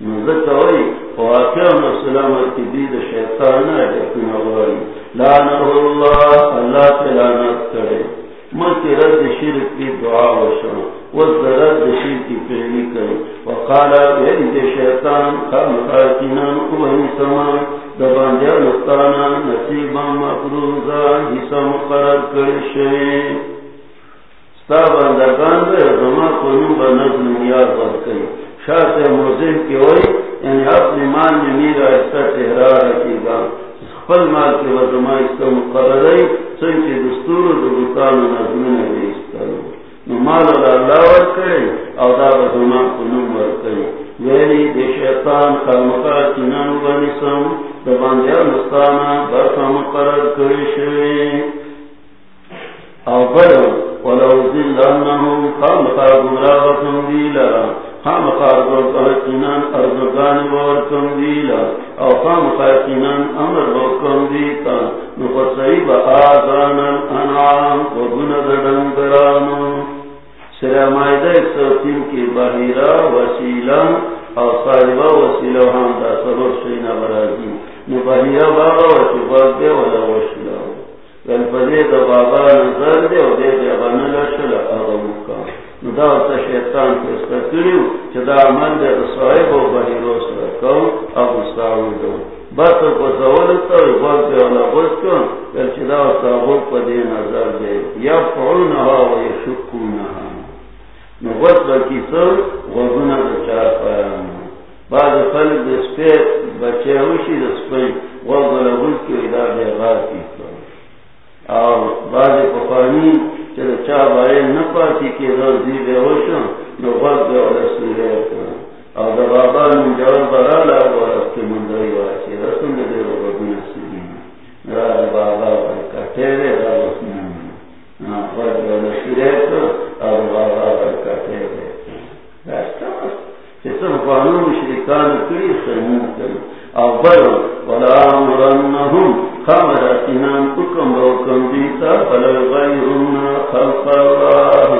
نزدتا ہوئی واقع نسلہ کی دید شیطان ہے لیکن اواری لعنہ اللہ اللہ تلانت کرے ملکی رد شرک کی دعا وشن وزد شرک کی پیلی کری وقالا بیدی شیطان خام خاتینان اوہی سمان دباندیا نستانا نصیبا مفروضا حصہ مقرر کرشے ستا بندگان بے زمان کنون بنظم نیاز برکئی شاہ سے موزن کی ہوئی یعنی اپنی مان میں میرا ایسا چہرہ رکھی گا۔ خپل مال کے وزما اس کا مقرر ہے سن کے دستور و دبتان و نظمین ہے اس کا نو مال اللہ ور کرے او دا وزما کنون ور کرے۔ یعنی ویلی دے شیطان خامقا چنان بنی سم دبان دیا مستانا برخا مقرر کری شوی او بلو، ولو زلنهم خامقا گمراغتن دیلا خام خارگل قلقینان ارزگان بورکم دیلا. او خام خارقینان امر بورکم دیتا. نفسئی با آزان الانعام و گند دنگرانو سرہ مائدہ ایک سو تین کی بحیرہ وسیلہ او صاحبہ وسیلہ ہم دا سرور شئینا برازی نو بابا و دے ولا وشلہ گلپدے دا بابا نظر دے و دے دے غنلہ شلہ اغمکا دا تا شیطان کستا کریو چه دا من دا صاحب و بحیرو سرکو ابو ساوی دو باتا پا زولتا و باق دے والا بس کن کل چه دا صاحب پا دے نظر دے. یا فعونها و یا یشکونها نو بس با کسر غزونا دا چار پایان بعد خلق دا سپیر بچه ہوشی دا سپیر غزونا بس کی ادا دے کسر اور بعد پخانی چلو چا بارے نہ پاتی کے بے نو بے اور دا بابا نو جواب برا رسول دے را بابا کٹے رے را بے اور بابا کٹے رے قانون کری۔ او برو ولا امرنهم خامراتنان روکم دیتا فلو غیرن خلق اللہ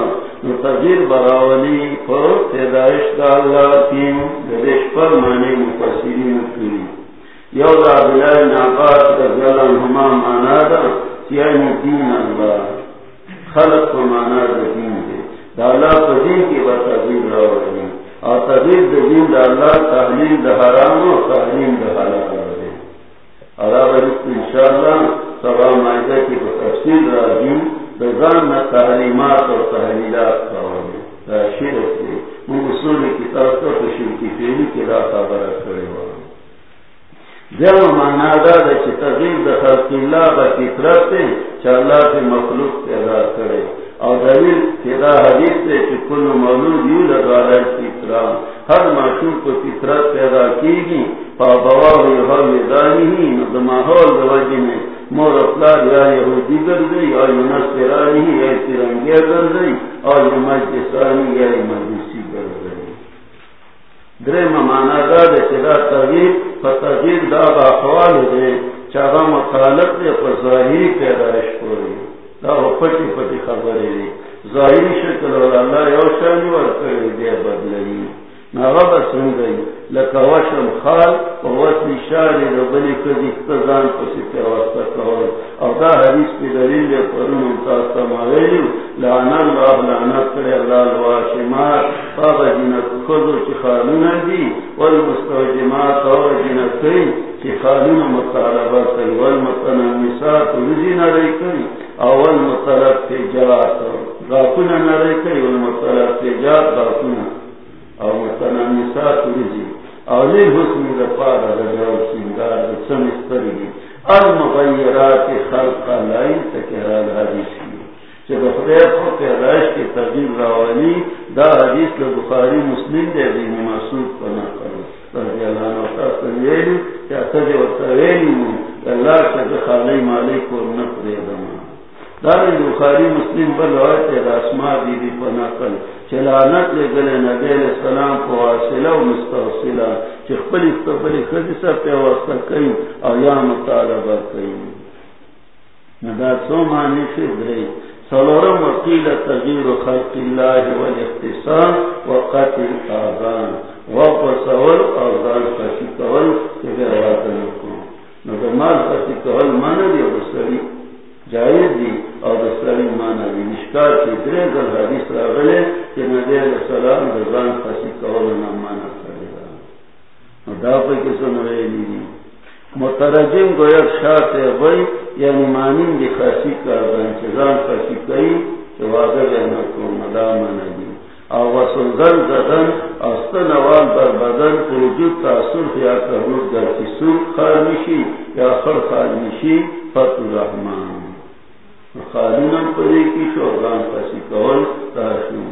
نتغیر براولی پر تیدائش دا اللہ تیم پر معنی مفسرین کری یو دا عبداللہ نعباس مانا دا. یعنی دین اللہ خلق کو مانا دا دین دے دا اللہ پر دین کی بتغیر راولی اور تغیر دا دین دا اللہ تحلیل دا حرام و تحلیل دا حلال اور اب انشاءاللہ سبا معاہدہ کی تفصیل راجیم بزان نہ تحریمات اور تحلیلات کا ہونے شرک سے من اصول کتاب کا تو شرکی فیلی کی راہ خبر کرے ہوا۔ جب مانا دا دا چی تغیر دا خلق اللہ با فطرت سے چا اللہ سے مخلوق پیدا کرے۔ اور دلیل پیدا حدیث سے کہ کل مولود یوں لگا رہا ہے فطرہ۔ ہر معشوق کو فطرت پیدا کی گی۔ پابوا ہی ماحول دوجی میں۔ مور اطلاع یا یہودی کر گئی اور نسرانی یا ترنگیا کر گئی۔ اور مجسانی یا مجوسی کر گئی۔ در مانا دا چدا تغیر فتغیر دا باخوال دے۔ چاہا مطالب دے پر ظاہری پیدائش کو رہی۔ دا پٹی پٹی خبر ہے ظاہری شکل اور اللہ یوشانی ورکر دے بدلئی نغب سنگئی لکا وشم خال و وصل شاری دا بلی کدی اقتزان پسی پیوستا کول. او دا حدیث پی دلیل دے پرون انتاستا ماویلیو لانا اللہ لانا کرے اللہ الواشمات بابا جنت خضو چی خالونا دی والمستوجمات او جنت کئی چی خالونا مطالبہ کئی والمتنمسات رجی نرائی کئی اول مطلب تجارت. غاکونا نرائی کئی اول مطلب والمطلب تجارت غاکونا او متنمسات رجی او لیل حسن دفار رجاو سنگار سم استرگی المغیرات خلق لائی تکرال حدیث کی. چه بخدیر خود پیدایش کی تغییر راوانی دا حدیث لبخاری مسلم دے دین مسعود پنا کرو رضی اللہ عنہ وقت ویلو چه اتجه وطویلی مو. اللہ چه خالی مالک و نفر دمان دار بخاری مسلم پر روایت ہے اسماء بی بی پنا کل چلانت لے گلے نبی علیہ السلام کو واصلہ و مستوصلہ چھ خپل استقبل خدی سا پہ واسطہ کئی او یا مطالبہ کئی سو معنی سے درے سلورم وقیل تغیر خلق اللہ والاختصام وقتل آغان واپس اول آغان خشی کول کہ بے نظر مال خشی کول مانا دی اور جائز دی. اور سری مانا دی نشکار کی. درے گل حدیث را غلے کہ نبی علیہ السلام دزان خشی کول نا مانا کرے گا. دا پہ کسو نوے لی مترجم گویا شاہ وی یعنی مانین دی خاصی کر انتظام خاصی کئی، کہ واضح رہنا کو مدام ندی او وسلزل زدن استن وان بر بدن وجود تاثر یا کرور در کسور خالشی یا خر خالشی فت الرحمن. خالونم پری کی شورگان خاصی کول تاشو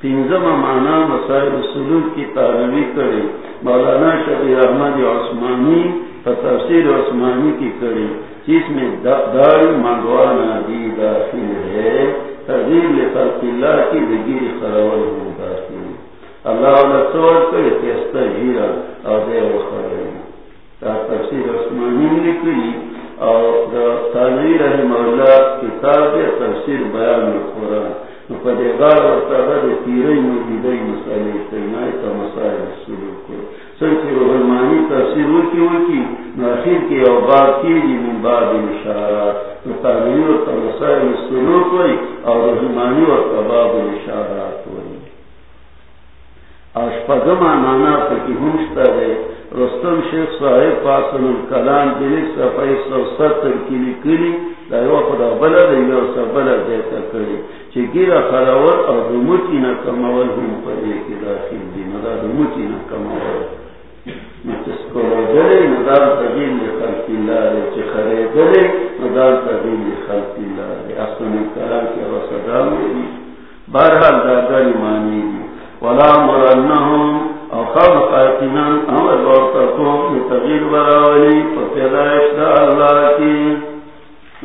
تینزم مانا مسائل سلوک کی تعلیمی کرے مولانا شبیر احمد عثمانی تفسیر عثمانی کی کڑی جس میں داری منگوانا دی داخل ہے. تغیر لخلق اللہ کی دگیر خرول ہوں داخل اللہ علیہ سوال کرے تیستا جیرا اور دے و خرول تفسیر عثمانی لکلی اور تانوی رحم اللہ کتاب تفسیر بیان قرآن پدیغار اور تعداد تیرئی مجیدئی مسائل استعمائی کا مسائل سلوک کو. سنکی روحمانی تفسیر وکی وکی ناخیر کی اوباد کی جی من بعد اشارات. تعلیم و مسائل سلوک ہوئی اور روحمانی و تباب اشارات ہوئی. اشپگما نانا تکی ہمشتا ہے رستم شیخ صاحب پاسن الکلام دلیک صفحی سو ستر کلی کلی دائیو خدا بلا دیو سا بلا دیتا کری۔ چی گیرا خلاور او دموچی نا کمول هم پدے کی داخل دی مدا دموچی نا کمول دلے ندار تجیل خلق اللہ دے چی خرے دلے ندار تجیل خلق اللہ دے اصلا کلام کی وصدا میری بارحال داداری مانی دی۔ ولا مرنہم او خام قاتنان امر بورتکو تجیل براولی فتدائش دا اللہ کی.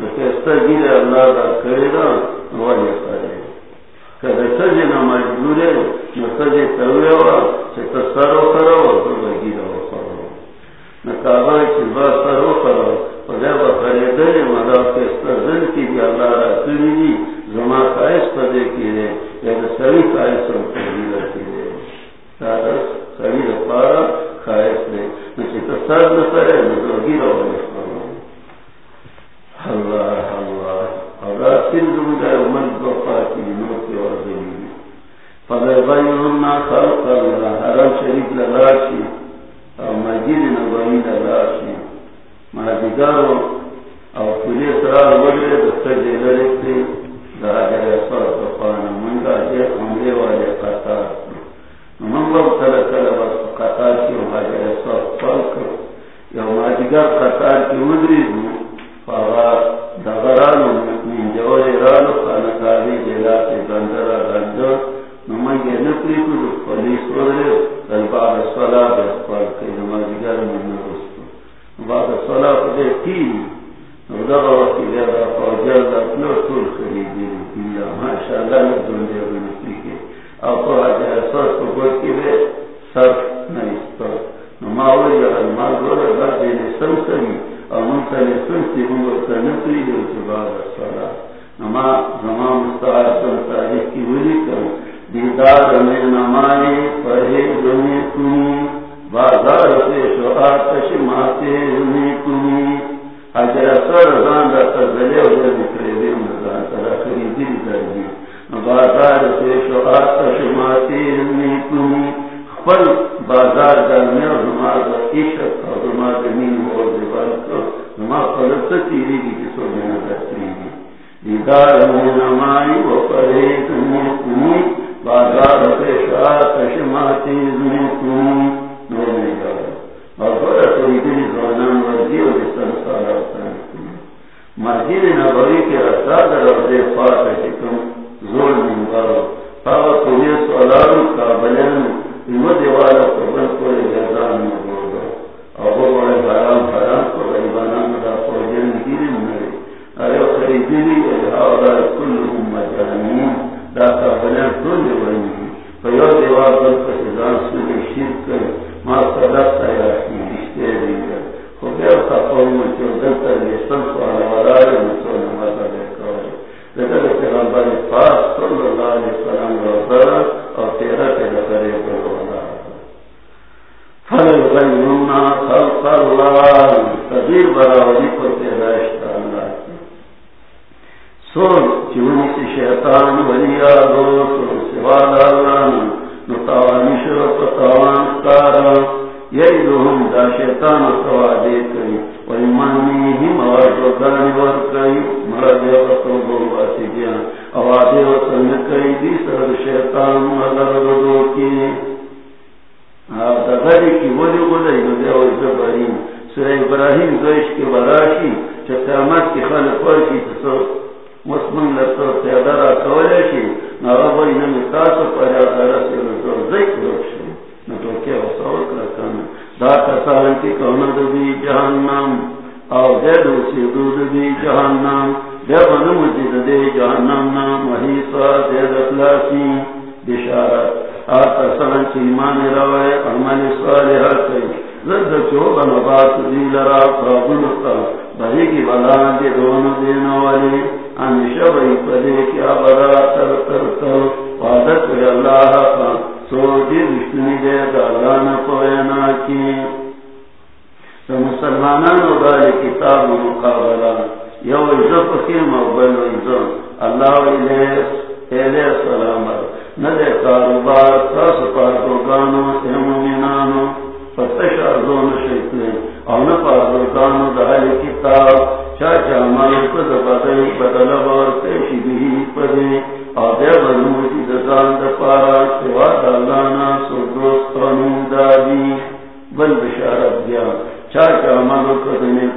اللہ دا ضرورت نہیں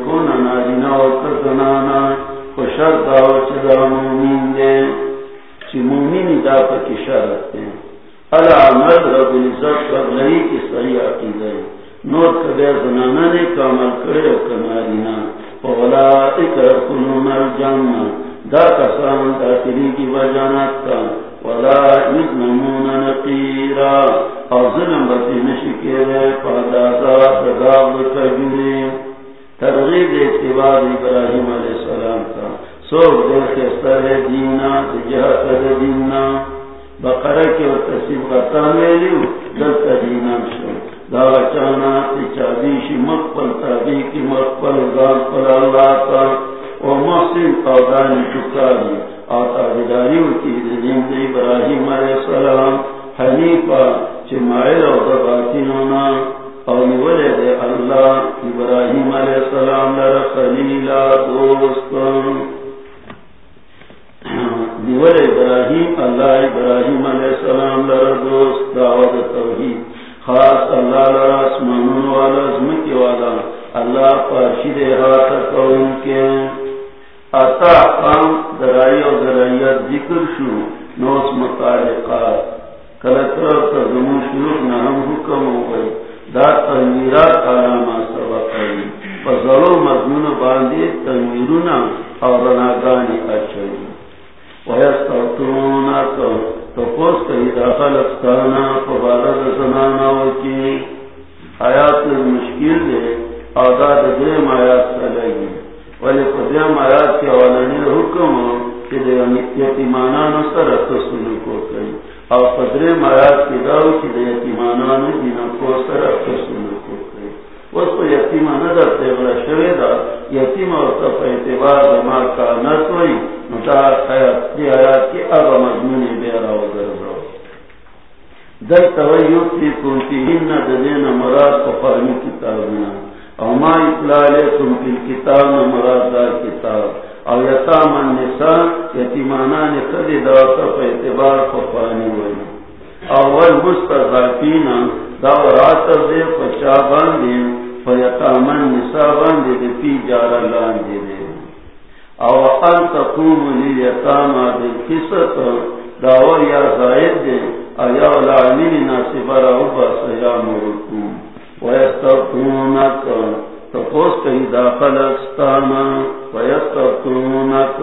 تم فی کتاب نمراد دا کتاب. او من النساء، یتیمانان خدی دا تا پا اعتبار خفانی وی اول مستضعفین دا ورات دے پچا باندی فیتام النساء باندی دی پی جارا لاندی دی او ان تقوم لی یتاما دی کسط داور یا زائد دی او یا لعنی ناسبرا اوبا سیام رکوم. ویستغفرونک تپوس کئی داخل استانا ویستفتونک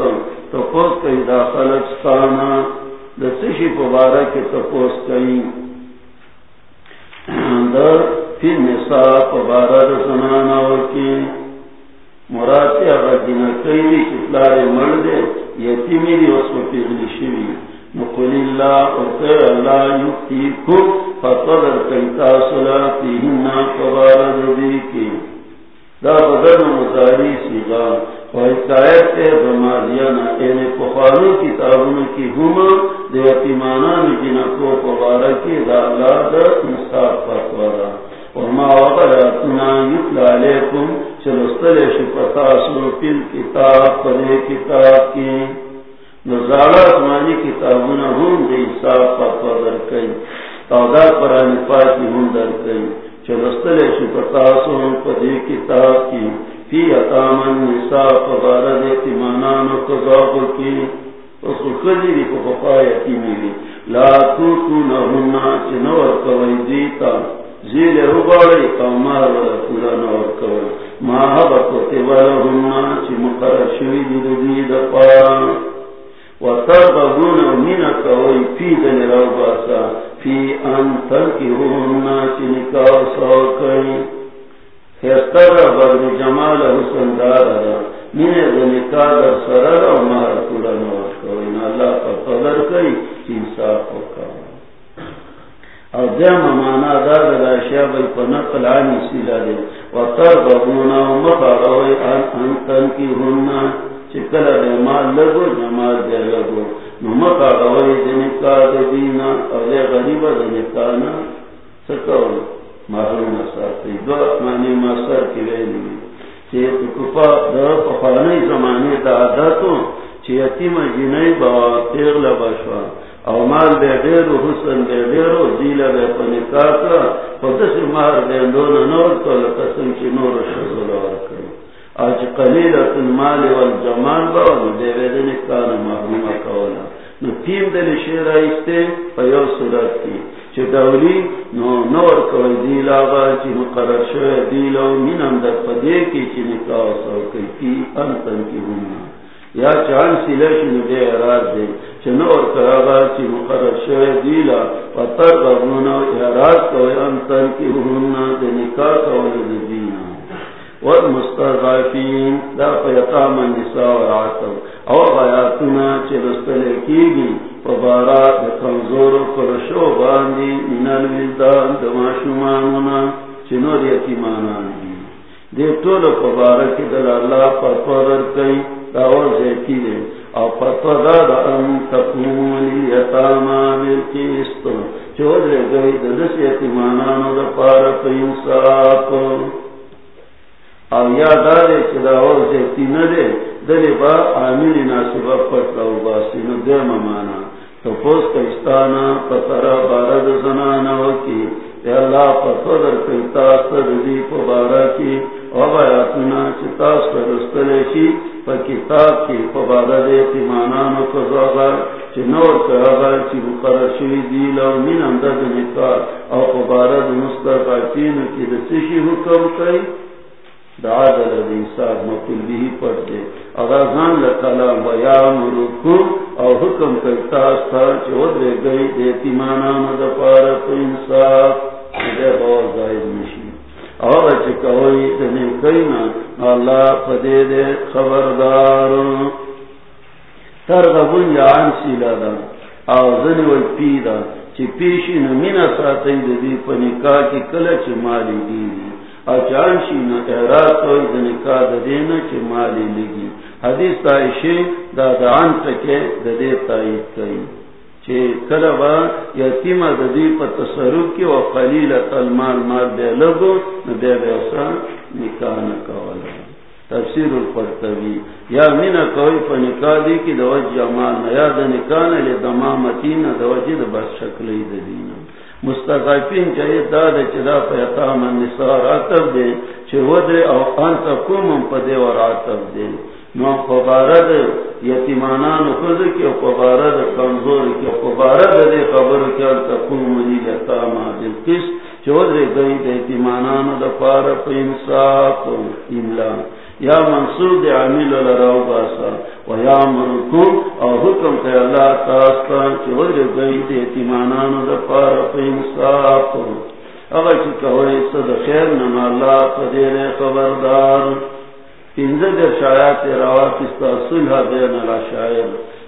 تپوس کئی داخل استانا دسشی پبارک تپوس کئی در فی نسا پبارک زنانا ورکی. مراتی آغا دینا کئی دی کتلار مردے یتیمی دی اس کو پیغلی شوی. نقل اللہ ارطر اللہ یکتی کب فصدر کئی تاصلہ فیہنا پبارک دی کی دا بدن مزاری سیغا و اے بمادیانا این پخانو کتابوں کی ہما، دے اتمانان جنکو قبارکی دا اللہ دا انصاف فتورا وما وقراتنا یتلا علیکم چلستل شپتا سلوکل کتاب پدے کتاب کی۔ نزالا اسمانی کتابونا ہون دے حساب پاکوا در کئی۔ تودا پرانی پاکی ہون در کئی۔ چلستلے شپتاسو ہون پدی کتاب کی، فی اتامن نساء پبارد اتمانان و قضاب کی۔ اس خلی دی پپا یتیمی لی لا تو تو نہونا چنور کوئی دیتا۔ زیل رباڑی قومار و پورا نور کوئی۔ ما حبتو تیوالا ہونا چی مقرر شوی دی دی دا پارا۔ وترغبون من کوي في دل روباسا في ان تنكرون چنکا سوکي خستر بر جمال حسن دار من دنکا در سرر و مہر کلا نوش کوئی اللہ پر قدر کئی انصاف ہوکا اور دیم مانا دار الاشیاء بل پنقل عنی سیلا دے. وترغبون مخاروی ان تنكرون چکل دے مال لگو، جمال دے لگو. نمکا غوری دنکا دے دینا اولے غریب دنکانا سکول محروم ساتی دو اپنانی مصر کی ویلی چی کفا در پخوانی زمانی دا عداتو چی یتیم جنائی با تیغ لباشوا او مال بے دیر حسن بے دیر دیل بے پنکاتا خودس مار دے دون نور تو لقسم چی نور شزل ورکر آج قلیلت المال والجمال باو دے ویدن کان محروم کولا۔ نو تیم دل شیر آئیستے پیو صورت کی۔ چی دولی نو نور کوئی دیل آغا، چی مقرر شوی دیل دیلو مینم در پدے کی چی نکاو سو کئی تی انتن کی ہونا یا چان سیلش نو دے اراز دے۔ چی نور کوئی آغا، چی مقرر شوی دیلا پتر بغنونا اراز کوئی انتن کی ہونا دے نکاو کوئی دینا والمستضعفين. لا فيقام النساء والعاتب. او غياتنا چلستل کیگی. فبارات کمزور کرشو باندی. من الولدان دماشمانونا چنور یتیمانان دی. دے طول فبارک دل اللہ پتوار کئی. داور زیتی دے. او پتوار دا ان تقوم لیتاما بالکیست چود رے گئی دلس یتیمانانو دا پارک انصاف او یا دارے چدا اور زیتی نہ دے، دلے با عامل ناسبہ پٹ رو باسی نو دے ممانا۔ تو پوس کستانا پترا بارد زنانا وکی۔ اے اللہ پتر کئی تاستر دی پو بارا کی۔ او بیاتنا چی تاستر رستلے شی۔ پا کتاب کی پو بارا دے تیمانانو کزاغر چی نور کراغر چی بقرر شوی دیلو من اندد نکار او پو بارد مستقاتینو کی دسیشی حکم کئی۔ داد الذي صاد مقل به پڑھتے اغازان او حکم کرتا ستا چود رے گئی دیتی مانا مدفارت انصاف. مشی اور چکوئی اللہ پدے دے خبردار ترغبون یا عن سیلا دا او زنی وی پی دا چی پیشی ساتی دی پنکا کی کلچ مالی دی دی. اچانشی نہ احراط ہوئی دنکا دینا چی مالی لگی حدیث تائشی دا دعان تکے ددے تائید کئی چی کلبا یتیم ددی پا تصرف کی و قلیلت المال، مال دے لگو ندے بیسا نکاح نکاولا تفسیر القرطبی. یا مینا کوئی پا نکاح دی کی دوج جمال نیا دا نکاح نلی دمامتین دوجی دا بس شکلی دینا مستقفین چاہیے داد چدا پیتا من نثار آتب دے چھے چود او انت کم پدے اور آتب دے نو قبارد یتیمانان خود کی قبارد کمزور کی قبارد دے خبر کی انت کم منی لتا ما دل کس چود گئی دے یتیمانان دا پارا پار انصاف املا یا منصور دے عمیل لراو باسا و یا مرکم او حکم تے اللہ تاستان چی وجہ گئی دے تیمانان دا پارا پا انصاف اگر چی کہوئی صد خیر نم اللہ پا دیر خبردار۔ انزد شایات روا کستا صلح دین اللہ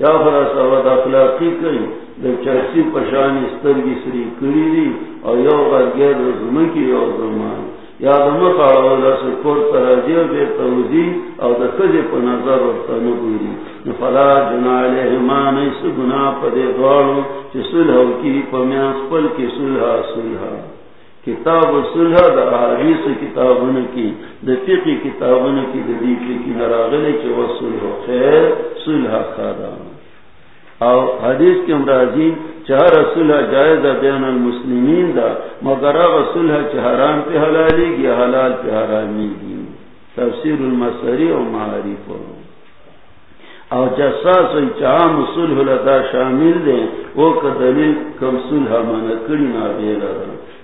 یا فرسا ود اخلاقی کئی در چرسی پشان استرگی سری کری دی، او یو غرگیر رزمکی یو زمان یا دم خارولو سکور تراجی و بیر توزی، او در خجی پا نظر و تنگوری نفلا جنا علیہما، نیس گنا پدے دوارو، چی سلحو کی پمیان سپل کی سلحا سلحا کتاب سلحا دا حدیث کتابن کی، دا فقی کتابن کی، دا دیفی کی نراغلی چی و سلحو خیر سلحا خادا او حدیث کے امراضی چہر سلح جائز بین المسلمین دا، مگر سلح چہران پہ حلالی گی، حلال پہ حرامی گی. تفسیر المسری و معارف او جساس و چاہم سلح لدا شامل دے وہ کا دلیل کم سلح من کڑی نا بیلا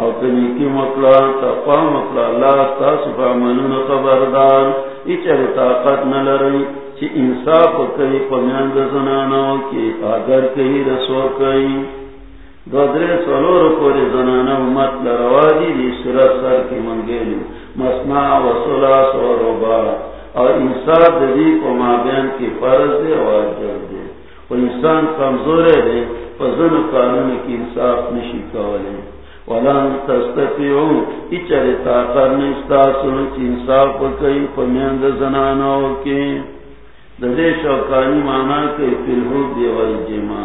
او تنیکی مطلع تقوى مطلع اللہ استا تاسف عملون خبردار. ایچر طاقت نلرئی چی انصاف کئی پمیان دا زناناو کی اگر کئی رسو کئی. دو درے سلور کوری زنانا امت لروادی دی سرات سر کی منگیلو. مسنا و سلاس و ربا. اور انصاف دی کو مابین کی فرض دے واجب دے. وہ انسان کمزور ہے فضل قانون کی انصاف نشی کولے. ولن تستطيعوا. اچر طاقت نشتا سن انصاف کئی پمیند زنانو کی. ددیش و قانی مانا کے فلحو دیوال جمع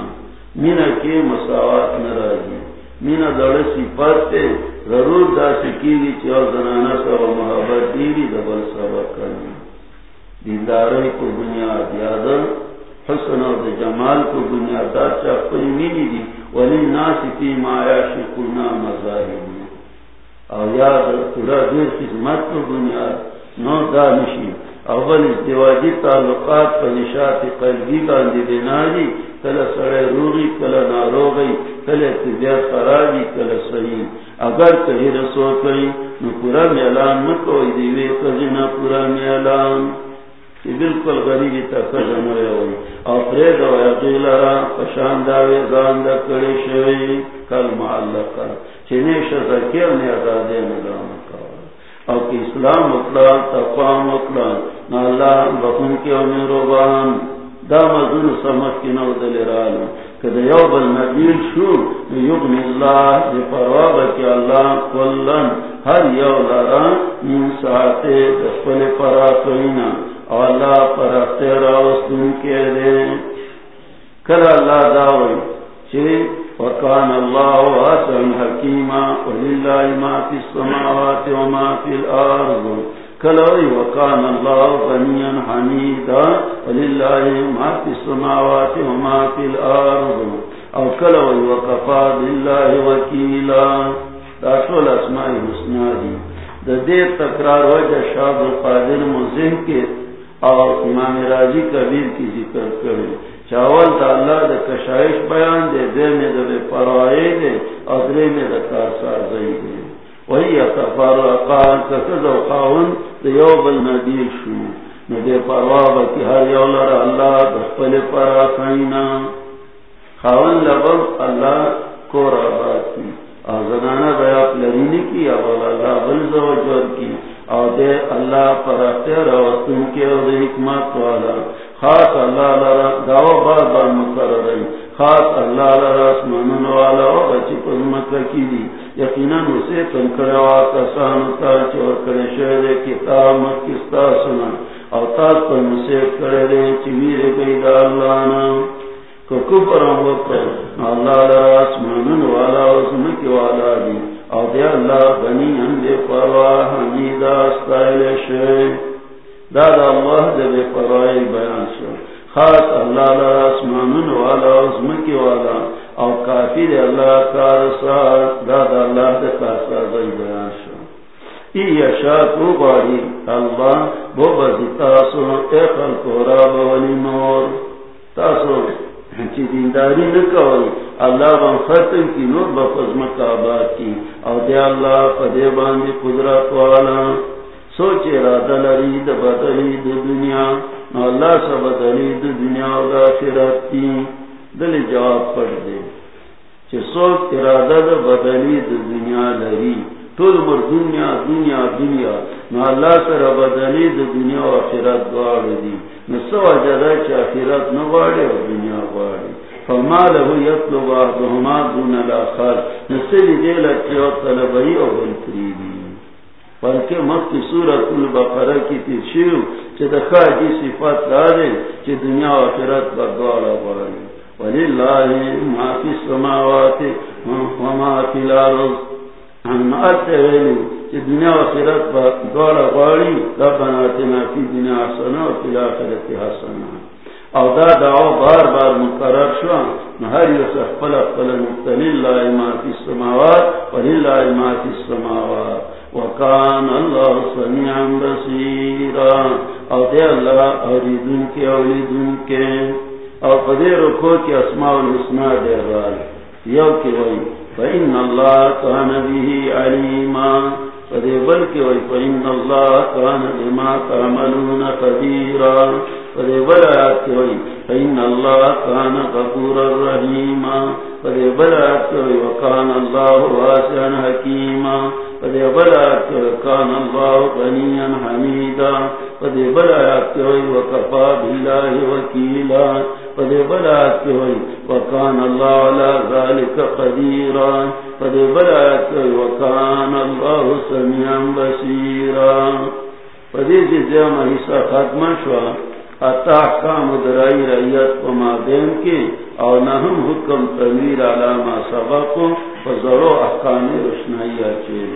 مینا کے مساوات نراجی مینا دڑ صفات تے ضرور دا سکیلی چیو زنانا سوا محبت دیری دبل سبق کرنی دیندارے کو بنیاد یاد حسن اور جمال کو بنیاد دار چاہ ملی دی ولی ناسی پی مایا شکونا مظاہر اور یاد تھوڑا دیر خدمت کو بنیاد نو دانشی. اول ازدواجی تعلقات پر نشاط قلبی باندھی دینا جی کل سڑے روغی، کل ناروغی، کل طبیعت خرابی کل صحیح. اگر کہیں رسو کئی نو پورا میلان مکوئی دیوے کجی نہ پورا میلان. بالکل غریبی تک جنوے ہوئی۔ اور پرید و یقیل را پشان داوے، زان دا کڑی کل نے ازادے نگام اور اسلام اطلاع، تقوام اطلاع نا اللہ بخون روبان۔ دا مزون سمجھ کی نو دل رالو کہ دا یو بل نبیل شو اللہ دی پرواب کی اللہ کلن۔ ہر یو لرا من دخل پراتوینا اللہ پر تیرا سن کے دے کل اللہ داوئی چی وکان اللہ واسن حکیما، وللہ ما فی السماوات وما فی الارض۔ کلوئی وکان اللہ غنیا حمیدا، وللہ ما فی السماوات وما فی الارض۔ او کلوئی وکفا باللہ وکیلا۔ دا سول اسماء حسنہ دی دا دیر تکرار وجہ شاب القادر مزن کے اور امام راضی کبیر کی ذکر کرے چاول دا اللہ دا کشائش بیان دے دے میں دے پروائے دے ادرے میں دا کارسار زئی دے۔ وہی اتفار اقان کسد و خاون دا یو بل ندیر شو ندے پروا کی ہر یو لر اللہ دا پل پرا خینا خاون لبب اللہ کو رابات کی اور زنانہ دیا پلرینی کی اول اللہ بل زوجور کی۔ او دے اللہ پر اختر او تم کے او دے حکمت والا۔ خاص اللہ لرا دعو بار بار مقرر رہی خاص اللہ لرا اسمانون والا او بچی پر مکر کی دی۔ یقینا اسے کنکر واقع سانتا چور کرے شہر کتاب مکستا سنا۔ او تاس پر مسے کرے دے چویر گئی دا اللہ نا۔ کفر اللہ آسمان والا او اسمک والا دی۔ او دے اللہ بنی اندے پرواہ حمیدہ استائل شے دادا اللہ دے بے پرواہی بیان شو خاص اللہ آسمان والا اسمک والا او کافی دے اللہ کار ساتھ دادا اللہ دے کار بیان شو ای یشا تو باری اللہ بو بزی تاسو اے خلقو راب ولی نور تاسو چی دینداری نکوئی اللہ بان ختم کی نور بفز مکابات کی. او دے اللہ فدے باندی قدرت والا. سوچے را دلری دا بدلی دا دنیا. نو اللہ سا بدلی دا دنیا و دا آخرت کی. دل جواب پڑ دے. چی سوچ ارادہ دا بدلی دا دنیا لری. تول مر دنیا دنیا دنیا دنیا. نو اللہ سر بدلی دا دنیا و آخرت دوار دی نسو جدا چا آخرت نوارے و دنیا وارے فما له يطلب بعضهما دون الاخر نسلی دیل اتیو طلبی و بلتریدی بلکہ مکی سورت البقرہ کی تیشیو چا دخواہ جی صفات دارے چا دنیا و آخرت بردوارا وارے وللہ ما فی السماوات وما فی الارض. ہم آتے ویلو دنیا و خیرت با دوارا غاری، ربنا آتنا فی دنیا حسنا و فی الاخرت حسنا او دا دعو بار بار مقرر شو نهر یوسف پل اقبل مقتل اللہ ما فی السماوات و للہ ما فی السماوات. وکان اللہ سمیعا بصیرا. او دے اللہ اوریدن کے اولیدن کے او قدیر رکھو کی اسماء الحسنہ دے غال یو کی وئی فإن الله كان به عليما فدي بلك فإن اللہ کان بما تعملون پدے خبيرا فدي بلعت فإن الله كان غفورا رحيما. فدي بلعت وكان الله واسعا حكيما. فدي بلعت وكان الله غنيا حميدا. فدي بلعت وكفى بالله وكيلا. فدے بلات ہوئی وکفا باللہ وکیلا پدے بل آیات ہوئی وکان اللہ علا ذالک قدیرا پدے فدے بلات ہوئی وکان اللہ سمیعا بسیرا فدے جزیا محیسا ختم شوا. عطا کام درائی ریت پا مادین کے او نہم حکم تمیر علامہ کو پا ضرور احکام رشنائی آچیر